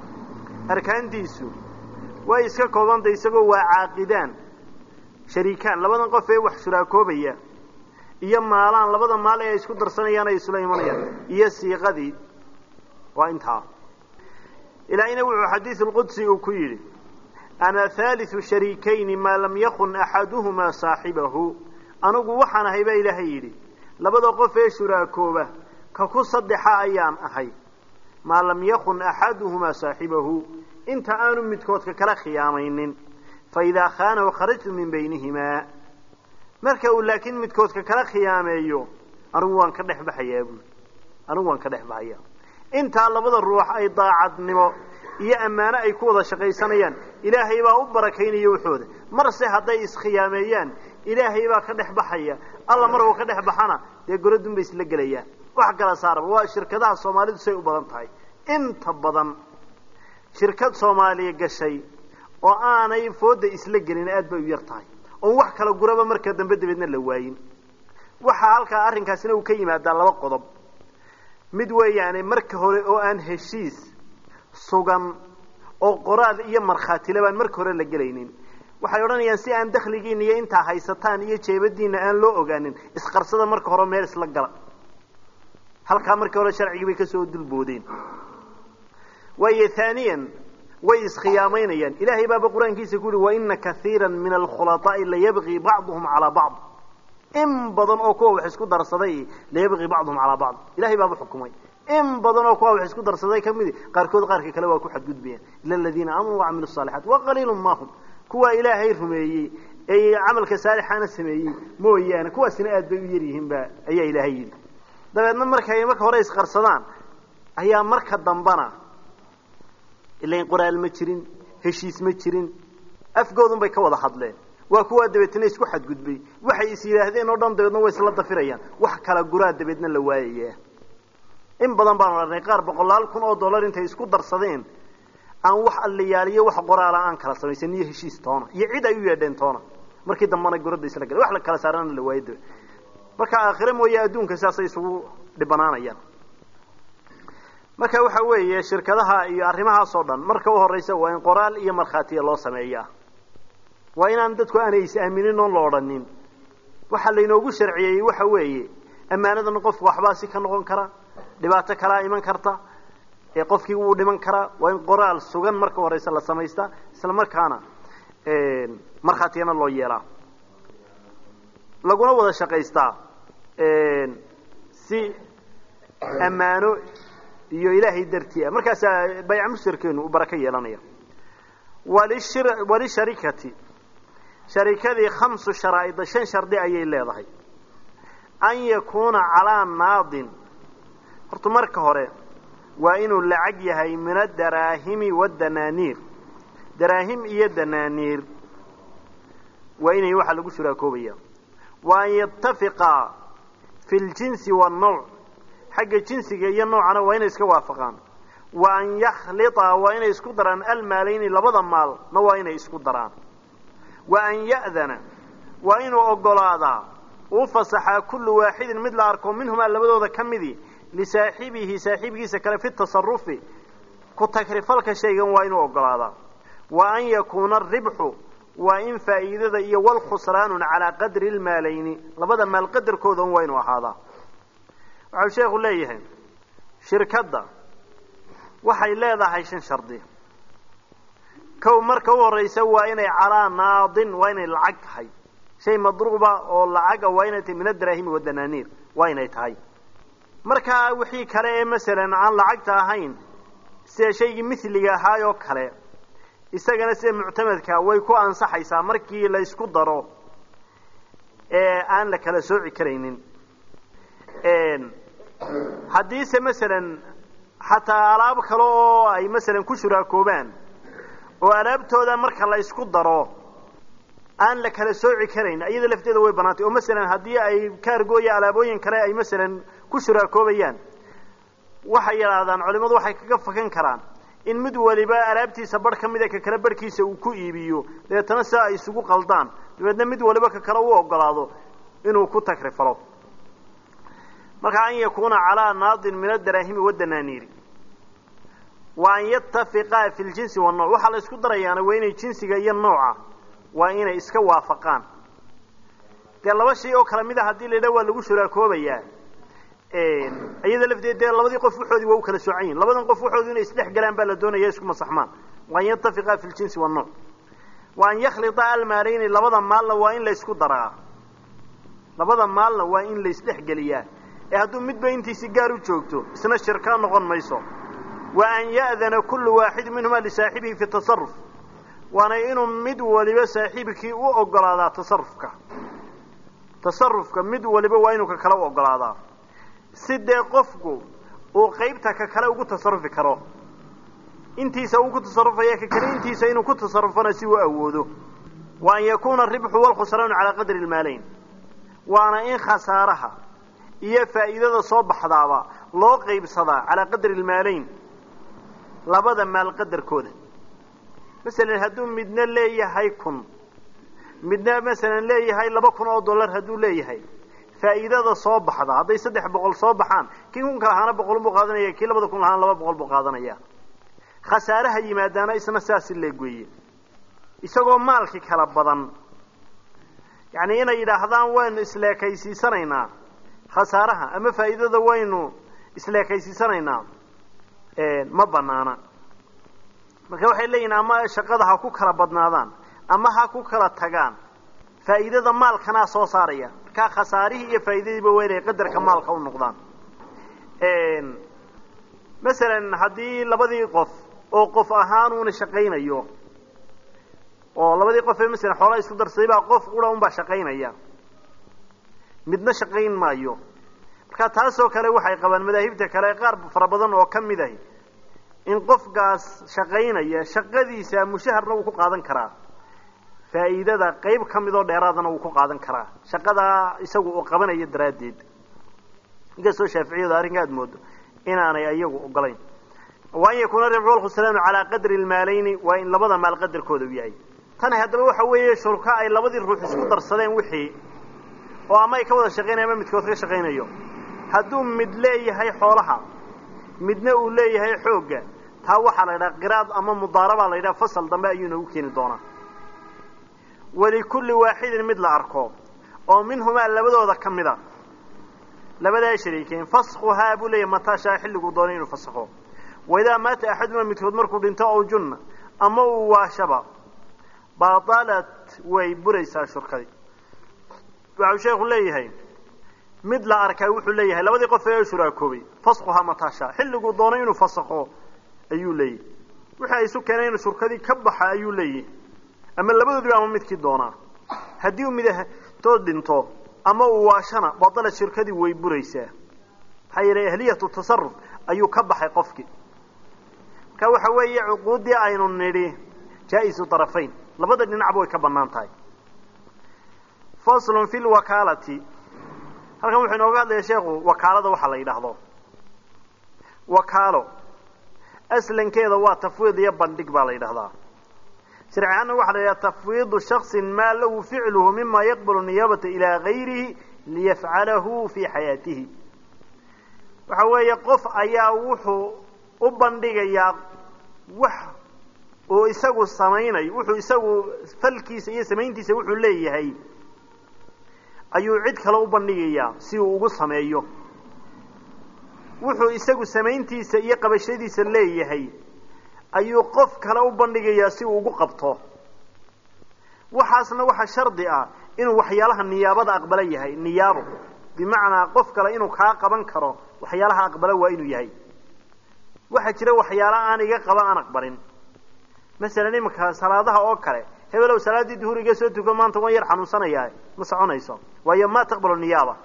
arkaantiisu way iska koobantay isagoo waa caaqidaan shariikaan labadan qof ee wax shuraakoobaya iyo maalaan labada maal ee ay isku darsanayaan ay isula imanayaan iyo siiqadii waa intaa. Ilaahina wuxuu xadiisu lqudsi uu ku yidhi ana haaliu shariikayni maa lam yakun axaduhumaa saaxibahu. Anigu waxaan ahay baa ilaahay yidhi labada qof ee shuraakooba ka ku saddexa ayaan ahay. Maa lam yakun axaduhumaa saaxibahu. Inta aanu midkoodka kala khiyaamaynin fa idaa khaanahu kharajtu min baynihimaa marka uu laakiin midkoodka kala khiyaameeyo anigu waan ka dhex baxayaa buuli anigu waan ka dhex baxayaa intaa labada ruux ay daacadnimo iyo ammaano ay ku wada shaqaysanayaan ilaahay baa u barakaynaya waxooda marse hadday iskhiyaameeyaan ilaahay baa ka dhex baxaya alla markuu ka dhex baxana dee goladun bay isla gelayaan wax kala saaraba waa shirkadaha soomaalidu say u badan tahay inta badan shirkad soomaaliya gashay oo aanay fooda isla gelin aad bay u yar tahay. Oon wax kala guraba marka dambe dabeedna la waayin. Waxaa halkaa arrinkaasina uu ka yimaadaa laba qodob. Mid weeyaane marka hore oo aan heshiis sugan oo qoraal iyo markhaatilebaan marka hore la gelaynin. Waxay odhanayaan si aan dakhligiina iyo intaa haysataan iyo jeebadiina aan loo ogaanin isqarsada marka hore meel isla gala. Halkaa markii hore sharcigii bay ka soo dulboodeen. Waayo haaniyan way iskhiyaamaynayaan. Ilaahay baaba qur'aankiisa ku yidhi waina kaiira min alkhulaaطaa'i layabqii bacduhum calaa bacd in badan oo kuwa wax isku darsaday layabqii bacduhum calaa bacd ilahay baaba xukumay. In badan oo kuwa wax isku darsaday ka midi qaarkood qaarka kale waa ku xadgudbayaan ila aladiina aamanuu wacamilu saalixaat waqaliilun ma hum. Kuwa ilaahay rumeeyey ee camalka saalixaana sameeyey mooyaane kuwaasina aad bay u yaryihiin ba ayaa ilaahay yidhi. Dabeedna markay marka hore isqarsadaan ayaa marka dambana ilain qoraal ma jirin heshiis ma jirin. Afgoodun bay ka wada hadleen. Waa kuwaa dabeetna isku xadgudbay. Waxay is yidhaahdeen oo dhan dabeedna way isla dafirayaan. Wax kala guraa dabeedna la waayaya in badan baanu arnay qaar boqolaal kun oo dollar intay isku darsadeen. Aan wax alliyaaliyo wax qoraala aan kala samaysan iyo heshiis toona iyo cid ay u yeedheen toona. Markii dambana guradda isla gala wax la kala saarana la waayo dabe. Marka aakhire mooye adduunka saasay isugu dhibanaanayaan marka waxa weeye shirkadaha iyo arrimahaas oo dhan marka u horeysa waa in qoraal iyo markhaatiya loo sameeyaa. Waa inaan dadku aanay is aaminin oon la odhanin. Waxaa laynoogu sharciyey waxa weeye ammaanadan qofku waxbaa si ka noqon kara dhibaato kalaa iman karta qofkii wuu dhiman karaa waa in qoraal sugan marka horeysa la samaystaa isla markaana markhaatiyana loo yeelaa. Laguna wada shaqaystaa si ammaano iyo ilaahay dartii ah. Markaasaa bayca mustarkeenu uu barako yeelanaya. Walisharikati sharikadii khamsu sharaa'ida shan shardi ayay leedahay. An yakuuna calaa naadin horta marka hore waa inuu lacag yahay min adaraahimi waddanaaniir daraahim iyo danaaniir. Waa inay waxaa lagu shuraakoobaya wa an yatafiqaa fi ljinsi waannawc xagga jinsiga iyo noocana waa inay iska waafaqaan. Wa an yakhliطa waa inay isku daraan almaalayni labada maalna waa inay isku daraan. Wa an ya'dana waa inuu ogolaadaa uu fasaxaa kullu waaxidin mid la arko minhumaa labadooda ka midii lisaaxibihi saaxiibkiisa kale fi tasarufi ku takrifalka shaygan waa inuu ogolaadaa wa an yakuuna aribxu waa in faa'iidada iyo walkhusraanu calaa qadri lmaalayni labada maal qadarkooda un waa inuu ahaadaa waxau sheekhu leeyahay shirkadda waxay leedahay shan shardi. Kow marka u horeysa waa inay calaa naadin waa inay lacag tahay. Shay madruuba oo lacaga waa inay tahay min adaraahimi wadanaaniir waa inay tahay. Markaa wixii kale ee masalan aan lacagta ahayn sida shaygii mithliga ahaayoo kale isagana sida muctamadka way ku ansaxaysaa markii la ysku daro ee aan la kala sooci karaynin haddiise masalan xataa alaab kale oo ay masalan ku shuraakoobaan oo alaabtooda marka la ysku daro aan la kala sooci karayn iyada lafteeda way banaantay oo masalan haddii ay kaargooya alaabooyin kale ay masalan ku shuraakoobayaan waxay yidhaahdaan culimadu waxay kaga fakan karaan in mid waliba alaabtiisa barh ka mida ka kale barhkiisa uu ku iibiyo dabeetana sidaa ay isugu qaldaan dabeedna mid waliba ka kale u ogolaado inuu ku takrifalo marka an yakuuna calaa naadin min adaraahimi wadanaaniiri wa an yatafiqaa fi ljinsi wannooc waxaa la isku darayaana waa inay jinsiga iyo nooca waa inay iska waafaqaan. Dee laba shay oo kala mid a haddii la waa lagu shuraakoobayaa iyada lafteed dee labadii qof waxoodii waa u kala soocan labadan qof waxoodu inay isdhex galaan baa la doonaya isku masaxmaan. Wa an yatafiqaa fi ljinsi wannooc wa an yakhlita almaalayni labada maalna waa in la isku daraa. Labada maalna waa in la isdhex geliyaa ee hadduu midba intiisi gaar u joogto isna shirka noqon mayso. Wa an ya'dana kullu waaxid minhumaa lisaaxibihi fi tasaruf waana inuu mid waliba saaxiibkii u ogolaadaa tasarufka tasarufka mid waliba waa inuu ka kale u ogolaadaa. Si dee qofku uu qaybta ka kale ugu tasarufi karo intiisa uu ku tasarufaya ka kale intiisa inuu ku tasarufana si uu awoodo. Wa an yakuuna aribxu walkhusraanu calaa qadri lmaalayn waana in khasaaraha iyo faa'iidada soo baxdaaba loo qaybsadaa calaa qadri lmaalayn labada maal qadarkooda. Masalan hadduu midna leeyahay kun midna masalan leeyahay laba kun oo dollar hadduu leeyahay faa'iidada soo baxda hadday saddex boqol soo baxaan kii kunka lahaana boqol buu qaadanaya kii labada kun lahaana laba boqol buu qaadanaya. Khasaaraha yimaadaana isna saasi leeg weeye isagoo maalki kala badan. Yacni inay yidhaahdaan waynu isleekaysiisanaynaa khasaaraha ama faa'iidada waynu isleekaysiisanaynaa ma banaana marka waxay leeyihiin ama shaqada ha ku kala badnaadaan ama ha ku kala tagaan faa'iidada maalkanaa soo saaraya. Markaa khasaarihii iyo faa'iidadiiba waa inay qadarka maalka u noqdaan. Masalan haddii labadii qof oo qof ahaanuuna shaqaynayo oo labadii qof ee masalan xoolaa isku darsaday baa qof qura unbaa shaqaynaya midna shaqayn maayo. Marka taasoo kale waxay qabaan madaahibta kale qaar fara badan oo ka mid ahi. In qofkaas shaqaynaya shaqadiisa mushaharna wuu ku qaadan karaa. Faa'iidada qayb ka midoo dheeraadana wuu ku qaadan karaa. Shaqadaa isagu uu qabanaya daraaddeed. Inkastoo shaaficiyadu arrinka aad moodo inaanay ayagu ogolayn wa an yakuuna walkhusraanu calaa qadri lmaalayni waa in labada maal qadarkooda u yahay. Tani haddaba waxa weeye shurka ay labadii ruux isku darsadeen wixii oo ama ay ka wada shaqaynayan ama midkood ka shaqaynayo. Hadduu mid leeyahay xoolaha midna uu leeyahay xoogga taa waxaa la yidhaha qiraad ama mudaarabaa la yidhaha fasal dambe ayuu noogu keeni doonaa. Walikulli waaxidin mid la arko oo minhumaa labadooda ka mid a labadaa shariikeyn faskhuhaa buu leeyahy mataashaa xilliguu doonay inuu fasakho waidaa maata axadumaa midkood markuu dhinto ow junna ama uu waashaba batalat way buraysaa shurkadii waxau sheekhu leeyahay. Mid la arkaa wuxuu leeyahay labadii qof ee shuraakoobay faskhuhaa mataashaa xilliguu doonay inuu fasakho ayuu leeyahy ay isu keeneen inuu shurkadii ka baxa ayuu leeyahy ama labadoodiba ama midkii doonaa. Haddii uu midatood dhinto ama uu waashana badalad shirkadii way buraysaa. Maxaa yeelay ahliyatu tasaruf ayuu ka baxay qofkii. Marka waxa weeye cuquuddii aynu nidhi jaa-isu darafayn. Labada dhinacba way ka bannaan tahay faslun fi lwakaalati halkan wuxuu inooga hadlaya sheekhu wakaalada waxa la yidhaahdo. Wakaalo. Aslankeeda waa tafwiid iyo bandhig baa la yidhahdaa sharci ahaanna waxa la yidhaha tafwiidu shaksin maa lahu ficluhu mima yaqbalu niyaabata ilaa gayrihi liyafcalahu fii xayaatihi. Waxa weeye qof ayaa wuxuu u bandhigayaa wax uu isagu samaynayo wuxuu isagu falkiisa iyo samayntiisa wuxuu leeyahay ayuu cid kale u bandhigayaa si uu ugu sameeyo. Wuxuu isagu samayntiisa iyo qabashadiisa leeyahay. Ayuu qof kale u bandhigayaa si uu ugu qabto. Waxaasna waxa shardi ah inuu waxyaalaha niyaabada aqbalo yahay niyaabo bimacnaa qof kale inuu kaa qaban karo waxyaalaha aqbalo waa inuu yahay. Waxaa jira waxyaala aan iga qaba aan aqbalin. Masalan iminka salaadaha oo kale hebelow salaaddii duhuriga soo tuko maanta waan yar xanuunsanayaa ma soconayso. Waayo ma taqbalo niyaaba.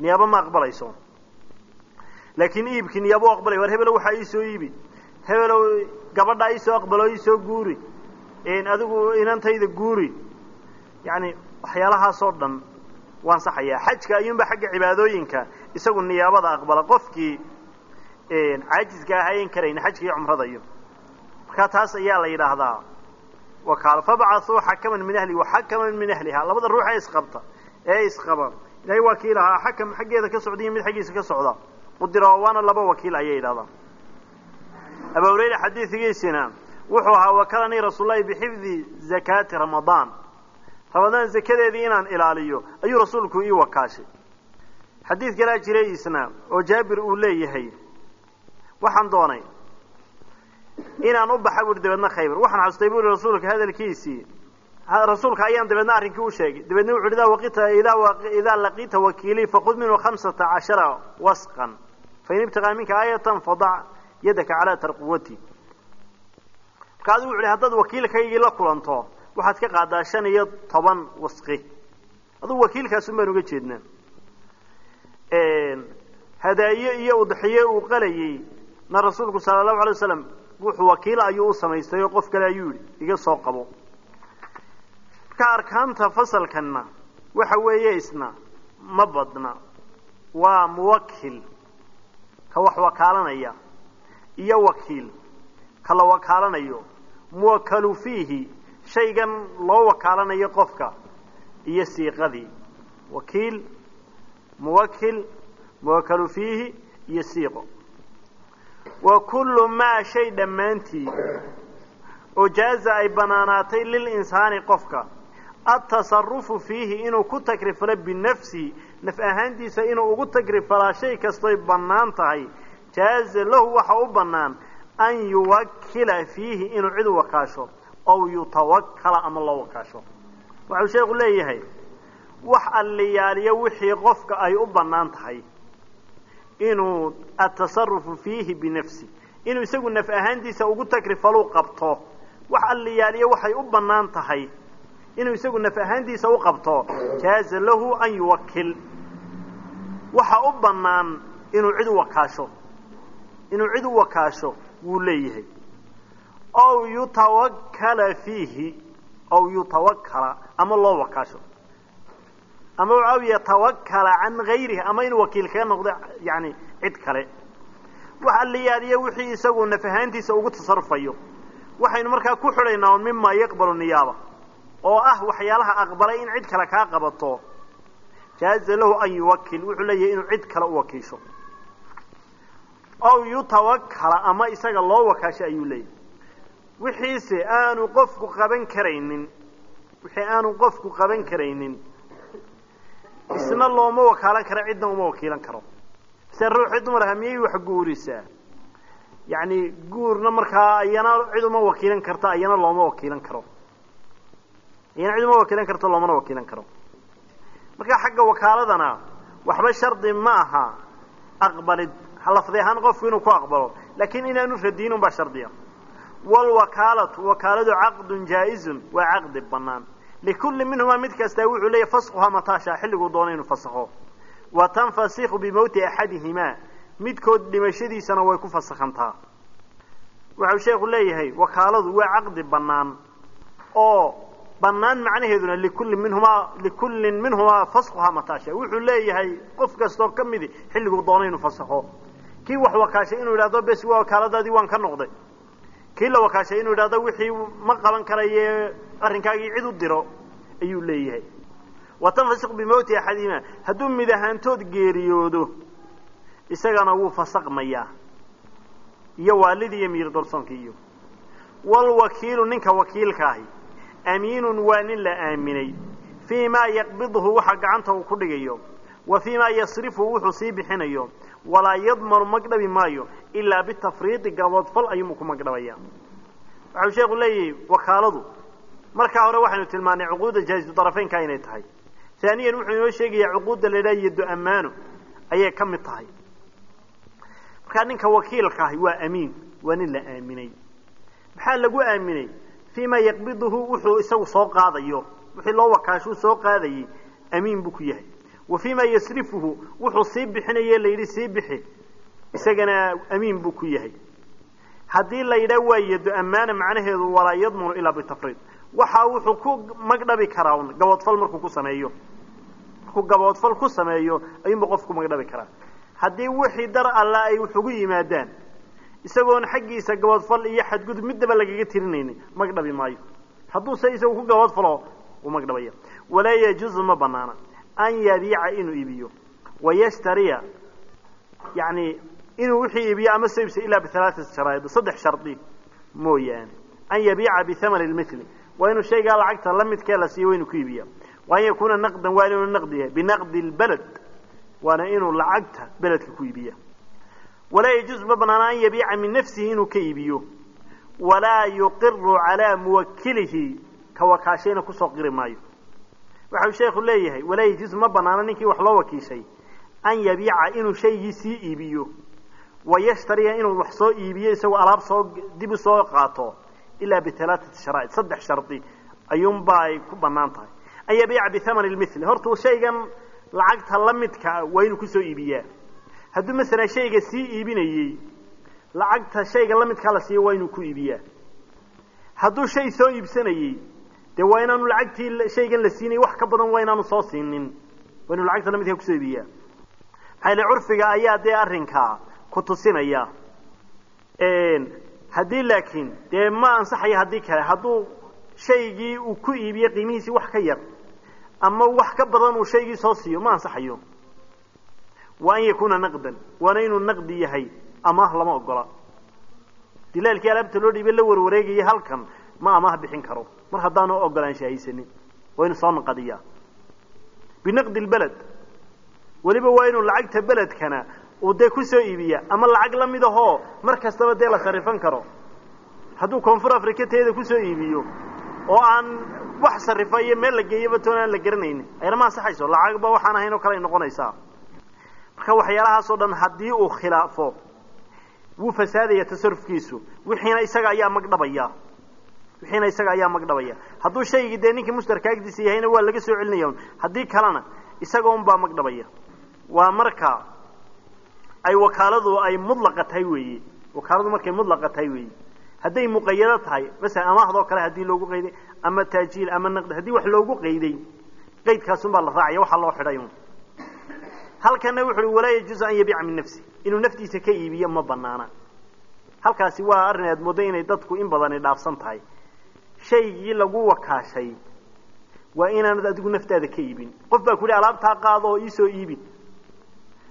Niyaabo ma aqbalayso. Laakiin iibkii niyaabo u aqbalay war hebelow waxaa iisoo iibi. Hebelow gabadha iisoo aqbalo iisoo guuri. Adigu inantayda guuri. Yani waxyaalahaasoo dhan waan saxayaa xajka ayuunba xagga cibaadooyinka isagu niyaabada aqbala qofkii caajiska ahayn karayn xajka iyo cumrada iyo. Markaa taas ayaa la yidhaahdaa wakaalo fabcathuu xakaman min ahlihi waxakaman min ahliha labada ruux ee isqabta ee isqaba ilahay waa kii lahaa xakam xaggeeda ka socda iyo mid xaggiisa ka socda qudira waana laba wakiil ayay yidhahdaa abu hurayra xadiigiisina wuxuu ahaa wakalanii rasuullahi bixifdi zakaati ramadaan ramadaan zakadeedii inaan ilaaliyo ayuu rasuulku ii wakaashay xadiid kalaa jiray isna oo jaabir uu leeyahay waxaan doonay inaan u baxa buuri dabeedna khaybar. Waxaan xasustay buuri rasuulka hadalkiisii. Rasuulka ayaan dabeedna arrinkii u sheegay. Dabeedna wuxu waqita idaa laqiita wakiilii faqud minhu khamsata cashara wasqan. Fain ibtaqaa minka aayatan fadac yadaka calaa tarquwati. Marka adigu wuxu hi haddaad wakiilkaygii la kulanto waxaad ka qaadaa shan iyo toban wasqi. Adugu wakiilkaasun baan uga jeednaa. Hadaaye iyo udxiye uu qalayey na rasuulku sala allahu alay wasalam wuxuu wakiil ayuu u samaystay oo qof kale ayuu yihi iga soo qabo. Marka arkaanta fasalkanna waxa weeye isna ma badna waa muwakil ka wax wakaalanaya iyo wakiil ka la wakaalanayo muwakalu fiihi shaygan loo wakaalanayo qofka iyo siiqadii wakiil muwakil muwakalu fiihi iyo siiqo wa kullu maa shay dhammaantii. Oo jaaza ay bannaanaatay lilinsaani qofka. Atasarufu fiihi inuu ku tagrifalo binafsihi naf ahaantiisa inuu ugu tagrifalaa shay kastoy bannaan tahay. Jaaza lahu waxa u bannaan an yuwakila fiihi inuu cid wakaasho ow yutawakala ama loo wakaasho. Waxau sheekhu leeyahay wax alliyaaliyo wixii qofka ay u bannaan tahay inuu atasarufu fiihi binafsi inuu isagu naf ahaantiisa ugu tagrifaluu qabto wax alliyaaliyo waxay u bannaan tahay inuu isagu naf ahaantiisa u qabto jaaza lahu an yuwakil waxa u bannaan inuu cid u wakaasho inuu cid u wakaasho wuu leeyahay. Ow yutawakala fiihi ow yutawakala ama loo wakaasho ama aw yatawakala can gayrihi ama inuu wakiil kaga noqdo yani cid kale. Waxa la yaaliya wixii isagu naf ahaantiisa ugu tasarufayo waxaynu markaa ku xidhaynaa mima yaqbalu niyaaba. Oo ah waxyaalaha aqbalay in cid kale kaa qabato. Jaaza lahu an yuwakil wuxuu leeyahay inuu cid kale u wakiisho. Ow yutawakala ama isaga loo wakaasho ayuu leeyahay. Wixiise aanu qofku qaban karaynin wixii aanu qofku qaban karaynin isna looma wakaalan karo cidna uma wakiilan karo. Se ruuxii dumar aha miyay wax guurisaa yacni guurna markaa ayana cid uma wakiilan karto ayana looma wakiilan karo. Ayana cid uma wakiilan karto loomana wakiilan karo. Marka xagga wakaaladana waxba shardi ma aha aqbalid. Lafdi ahaan qofku inuu ku aqbalo laakiin inaanu radiin unbaa shardiya. Wlwakaalatu wakaaladu caqdun jaa-izun waa caqdi banaan likulli minhumaa mid kastaa wuxuu leeyahy fasquhaa mataashaa xilliguu doono inuu fasaho wa tanfasiku bimowti axadihimaa midkood dhimashadiisana way ku fasakhantaa waxau sheekhu leeyahay wakaaladu waa caqdi bannaan oo bannaan macnaheeduna likulli minhumaa likullin minhumaa fasquhaa mataasha wuxuu leeyahay qof kastoo ka midi xilliguu doono inuu fasaho kii wax wakaashay inuu yidhahdo bes waa wakaaladaadii waan ka noqday kii la wakaashay inuu yidhahdo wixii ma qaban karaye arrinkaagii cid u diro ayuu leeyahay. Wa tanfasiq bimowti axadihima hadduu mid ahaantood geeriyoodo isagana wuu fasaqmayaa. Iyo waalidii iyo miir dolsoonkii walwakiilu ninka wakiilka ahi amiinun waa nin la aaminay. Fii maa yaqbidhu waxa gacanta uu ku dhigayo. Wa fii maa yasrifu wuxuu sii bixinayo walaa yadmanu magdhabi maayo ilaa bitafriidi gaboodfal ayuunbu ku magdhabaya. Waxau sheekhu leeyahay wakaaladu markaa hore waxaynu tilmaanay cuquudda jaahisu darafeynka inay tahay. Haaniyan wuxuu inoo sheegayaa cuquudda la yidhaha yaddo ammaano ayay ka mid tahay. Markaa ninka wakiilka ahi waa amiin waa nin la aaminay. Maxaa lagu aaminay? Fii yaqbiduhu wuxuu isagu soo qaadayo. Wixii loo wakaashuu soo qaadayay amiin buu ku yahay wa fii yasrifuhu wuxuu sii bixinaye la yidhi sii bixi. Isagana amiin buu ku yahay. Haddii la yidhaha waa yaddo ammaana macnaheedu walaa yadmunu ilaa bitafriid. Waxa wuxuu ku magdhabi karaa un gaboodfal markuu ku sameeyo. Markuu gaboodfal ku sameeyo ayuunba qofku magdhabi karaa. Haddii wixii dar alla ay wuxugu yimaadaan isagoon xaggiisa gaboodfal iyo xadgudub midnaba lagaga tirinaynin magdhabi maayo. Hadduuse isagu ku gaboodfalo wuu magdhabaya walaa yajuuzu ma banaana an yabiica inuu iibiyo wayashtariya yani inuu wixii iibiyo ama soo ilaa bialaaati sharaa'id saddex shardi mooyaane. An yabiica bihamani lmithli waa inuu shaygaa lacagta la midkee la siiyo waa ku iibiya wa an yakuuna naqdan waa inuu naqdi yahay binaqdi lbaled waana inuu lacagta beledka ku iibiya. Walaa yajuuzu ma banaana an yabiica min nafsihi inuu ka iibiyo. Walaa yuqiru calaa muwakilihi ka wakaashayna ku soo qiri maayo waxau sheekhu leeyahay walaa yajuuzu ma banaana ninkii wax loo wakiishay. An yabiica inuu shaygii sii iibiyo. Wayashtariya inuu wax soo iibiyo isagoo alaab soo dib u soo qaato. Ilaa bialaaati sharaa'id saddex shardi ayuunba ay ku bannaan tahay. An yabiica bihamani lmithli hortuu shaygan lacagta la midkaa waa inuu ku soo iibiyaa. Hadduu masalan shayga sii iibinayey lacagta shayga la midkaa la siiyo waa inuu ku iibiyaa. Hadduu shay soo iibsanayey dee waa inaanu lacagtii shaygan la siinayy wax ka badan waa inaanu soo siinin. Waa inuu lacagta la midkaa ku soo iibiyaa. Maxaa yale curfiga ayaa dee arrinkaa ku tusinaya. Haddii laakiin dee ma ansaxayo haddii kale hadduu shaygii uu ku iibiye qiimihiisii wax ka yar ama wax ka badan uu shaygii soo siiyo ma ansaxayo. Wa an yakuuna naqdan waana inuu naqdi yahay amaah lama ogola. Dilaalkii alaabta loo dhiibe la warwareegaya halkan ma amaah bixin karo. Mar haddaanu ogolaansha haysanin waa inu soo naqadiyaa binaqdi lbeled weliba waa inuu lacagta beledkana uu dee ku soo iibiya ama lacag la mid ahoo mar kastaba dee la sarifan karo. Hadduu koonfur africa teeda ku soo iibiyo oo aan wax sarifa iyo meel la geeyaba toon aan la garanaynin ayna ma ansaxayso lacagba waxaan ahayn oo kale ay noqonaysaa. Marka waxyaalahaas oo dhan haddii uu khilaafo wuu fasaadaya tasarufkiisu. Wixiina isaga ayaa magdhabaya wixiina isaga ayaa magdhabaya. Hadduu shaygii dee ninkii mushtarka agdiisa yahayna waa laga soo celinaya haddii kalena isaga un baa magdhabaya. Waa marka ay wakaaladu ay mudlaqa tahay weeye. Wakaaladu markay mudlaqa tahay weeye. Hadday muqayado tahay masalan amahdoo kale haddii loogu qayday ama taajiil ama naqdi haddii wax loogu qayday qaydkaasun baa la raacaya waxaa loo xidhay un halkana wuxu uhi walaa yajuuzu an yabiica min nafsi. Inuu naftiisa ka iibiyo ma banaana halkaasi waa arrin aad mooddo inay dadku in badani dhaafsan tahay shaygii lagu wakaashay. Waa inaanad adigu naftaada ka iibin. Qof baa ku yidhi alaabtaa qaado oo iisoo iibi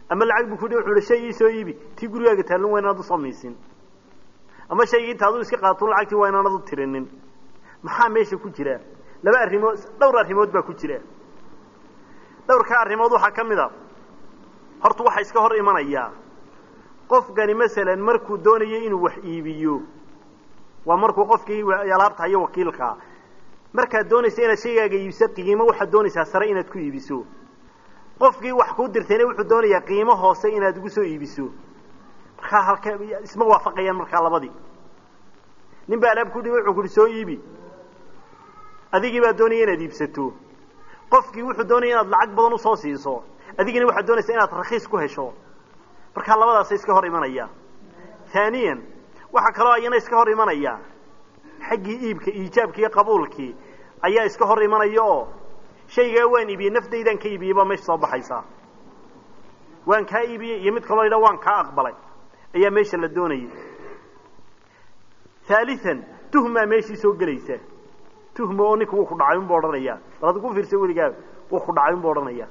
ama lacag buu ku wuxu uhi shay iisoo iibi. Tii gurigaaga taallin waa inaad u samaysin. Ama shaygii inta aduu iska qaatun lacagtii waa inaanad u tirinin. Maxaa meesha ku jira? Laba arrimood dhowr arrimood baa ku jira. Dhowrka arrimood waxaa ka mid a. Horta waxaa iska hor imanayaa qofkani masalan markuu doonayo inuu wax iibiyo waa markuu qofkii alaabta hayo wakiilkaa markaad doonaysa inaad shaygaaga iibiso qiimo waxaad doonaysaa sare inaad ku iibiso. Qofkii wax kuu dirtayna wuxuu doonayaa qiimo hoose inaad ugu soo iibiso. Markaa halka isma waafaqayaan markaa labadii. Nin baa alaab ku dhibay wuxuu kuhi soo iibi. Adigii baa doonaya inaad iibsato. Qofkii wuxuu doonaya inaad lacag badan u soo siiso. Adigina waxaad doonaysaa inaad rakhiis ku hesho. Markaa labadaasa iska hor imanaya haaniyan waxaa kaloo ayana iska hor imanaya xaggii iibka iijaabki iyo qabuulkii ayaa iska hor imanaya oo shaygaa waan iibiyey nafdaydaan ka iibiyey baa meesha soo baxaysaa waan kaa iibiyey iyo mid kaloo yidha waan kaa aqbalay. Ayaa meesha la doonayay. Haalian tuhmaa meeshii soo gelaysa. Tuhma oo ninka wuu ku dhacay unbu odhanaya. Bal ku fiirsa weligaa wuu ku dhacay unbu odhanaya.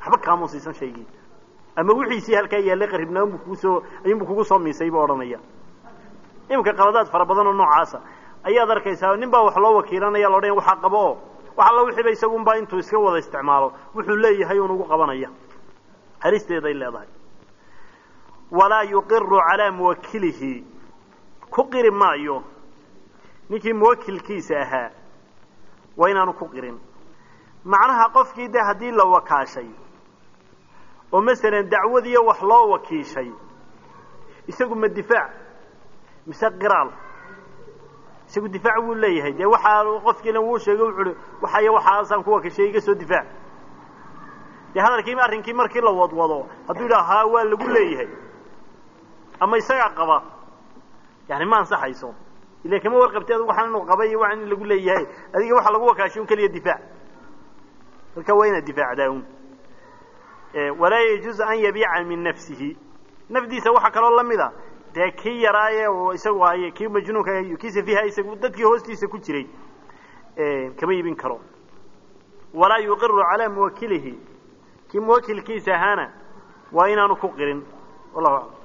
Waxba kaamuu siisan shaygii. Ama wixiisii halkaa yaallay qaribnaan bu kuusoo ayuunbu kugu soo miisay buu odhanaya iminka qaladaad fara badan oo noocaasa ayaad arkaysaa nin baa wax loo wakiilanaya laodhanaya waxaa qabo. Oo wax alla wixiiba isagunbaa intuu iska wada isticmaalo. Wuxuu leeyahay un ugu qabanaya. Halisteeday leedahay. Walaa yuqiru calaa muwakilihi ku qiri maayo. Ninkii muwakilkiisa ahaa waa inaanu ku qirin. Macnaha qofkii de haddii la wakaashay oo masalan dacwadiiyo wax loo wakiishay isagu ma difaac mise qiraal. Isagu difaac wuu leeyahay. Dee waxaa qofkiina wuu sheegay wuxu uhi waxayo waxaasaan ku wakiishay iga soo difaac. Dee hadalkii arrinkii markii la wadwado hadduu yidhaha haa waa lagu leeyahay. Ama isagaa qaba. Yani ma ansaxayso. Ila kama warqabti adu waxaan inuu qabay iyo waxaan in lagu leeyahay. Adiga waxa lagu wakaashay un keliya difaac. Marka waa inaad difaacdaa un. Walaa yajuuzu an yabiica min nafsihi. Nafdiisa waxaa kaloo la mid a dee kii yaraaye isagu ahay kii majnuunka kii safiha isagu dadkii hoostiisa ku jiray kama iibin karo. Walaa yuqiru calaa muwakilihi kii muwakilkiisa ahaana waa inaanu ku qirin. Wallahu aclam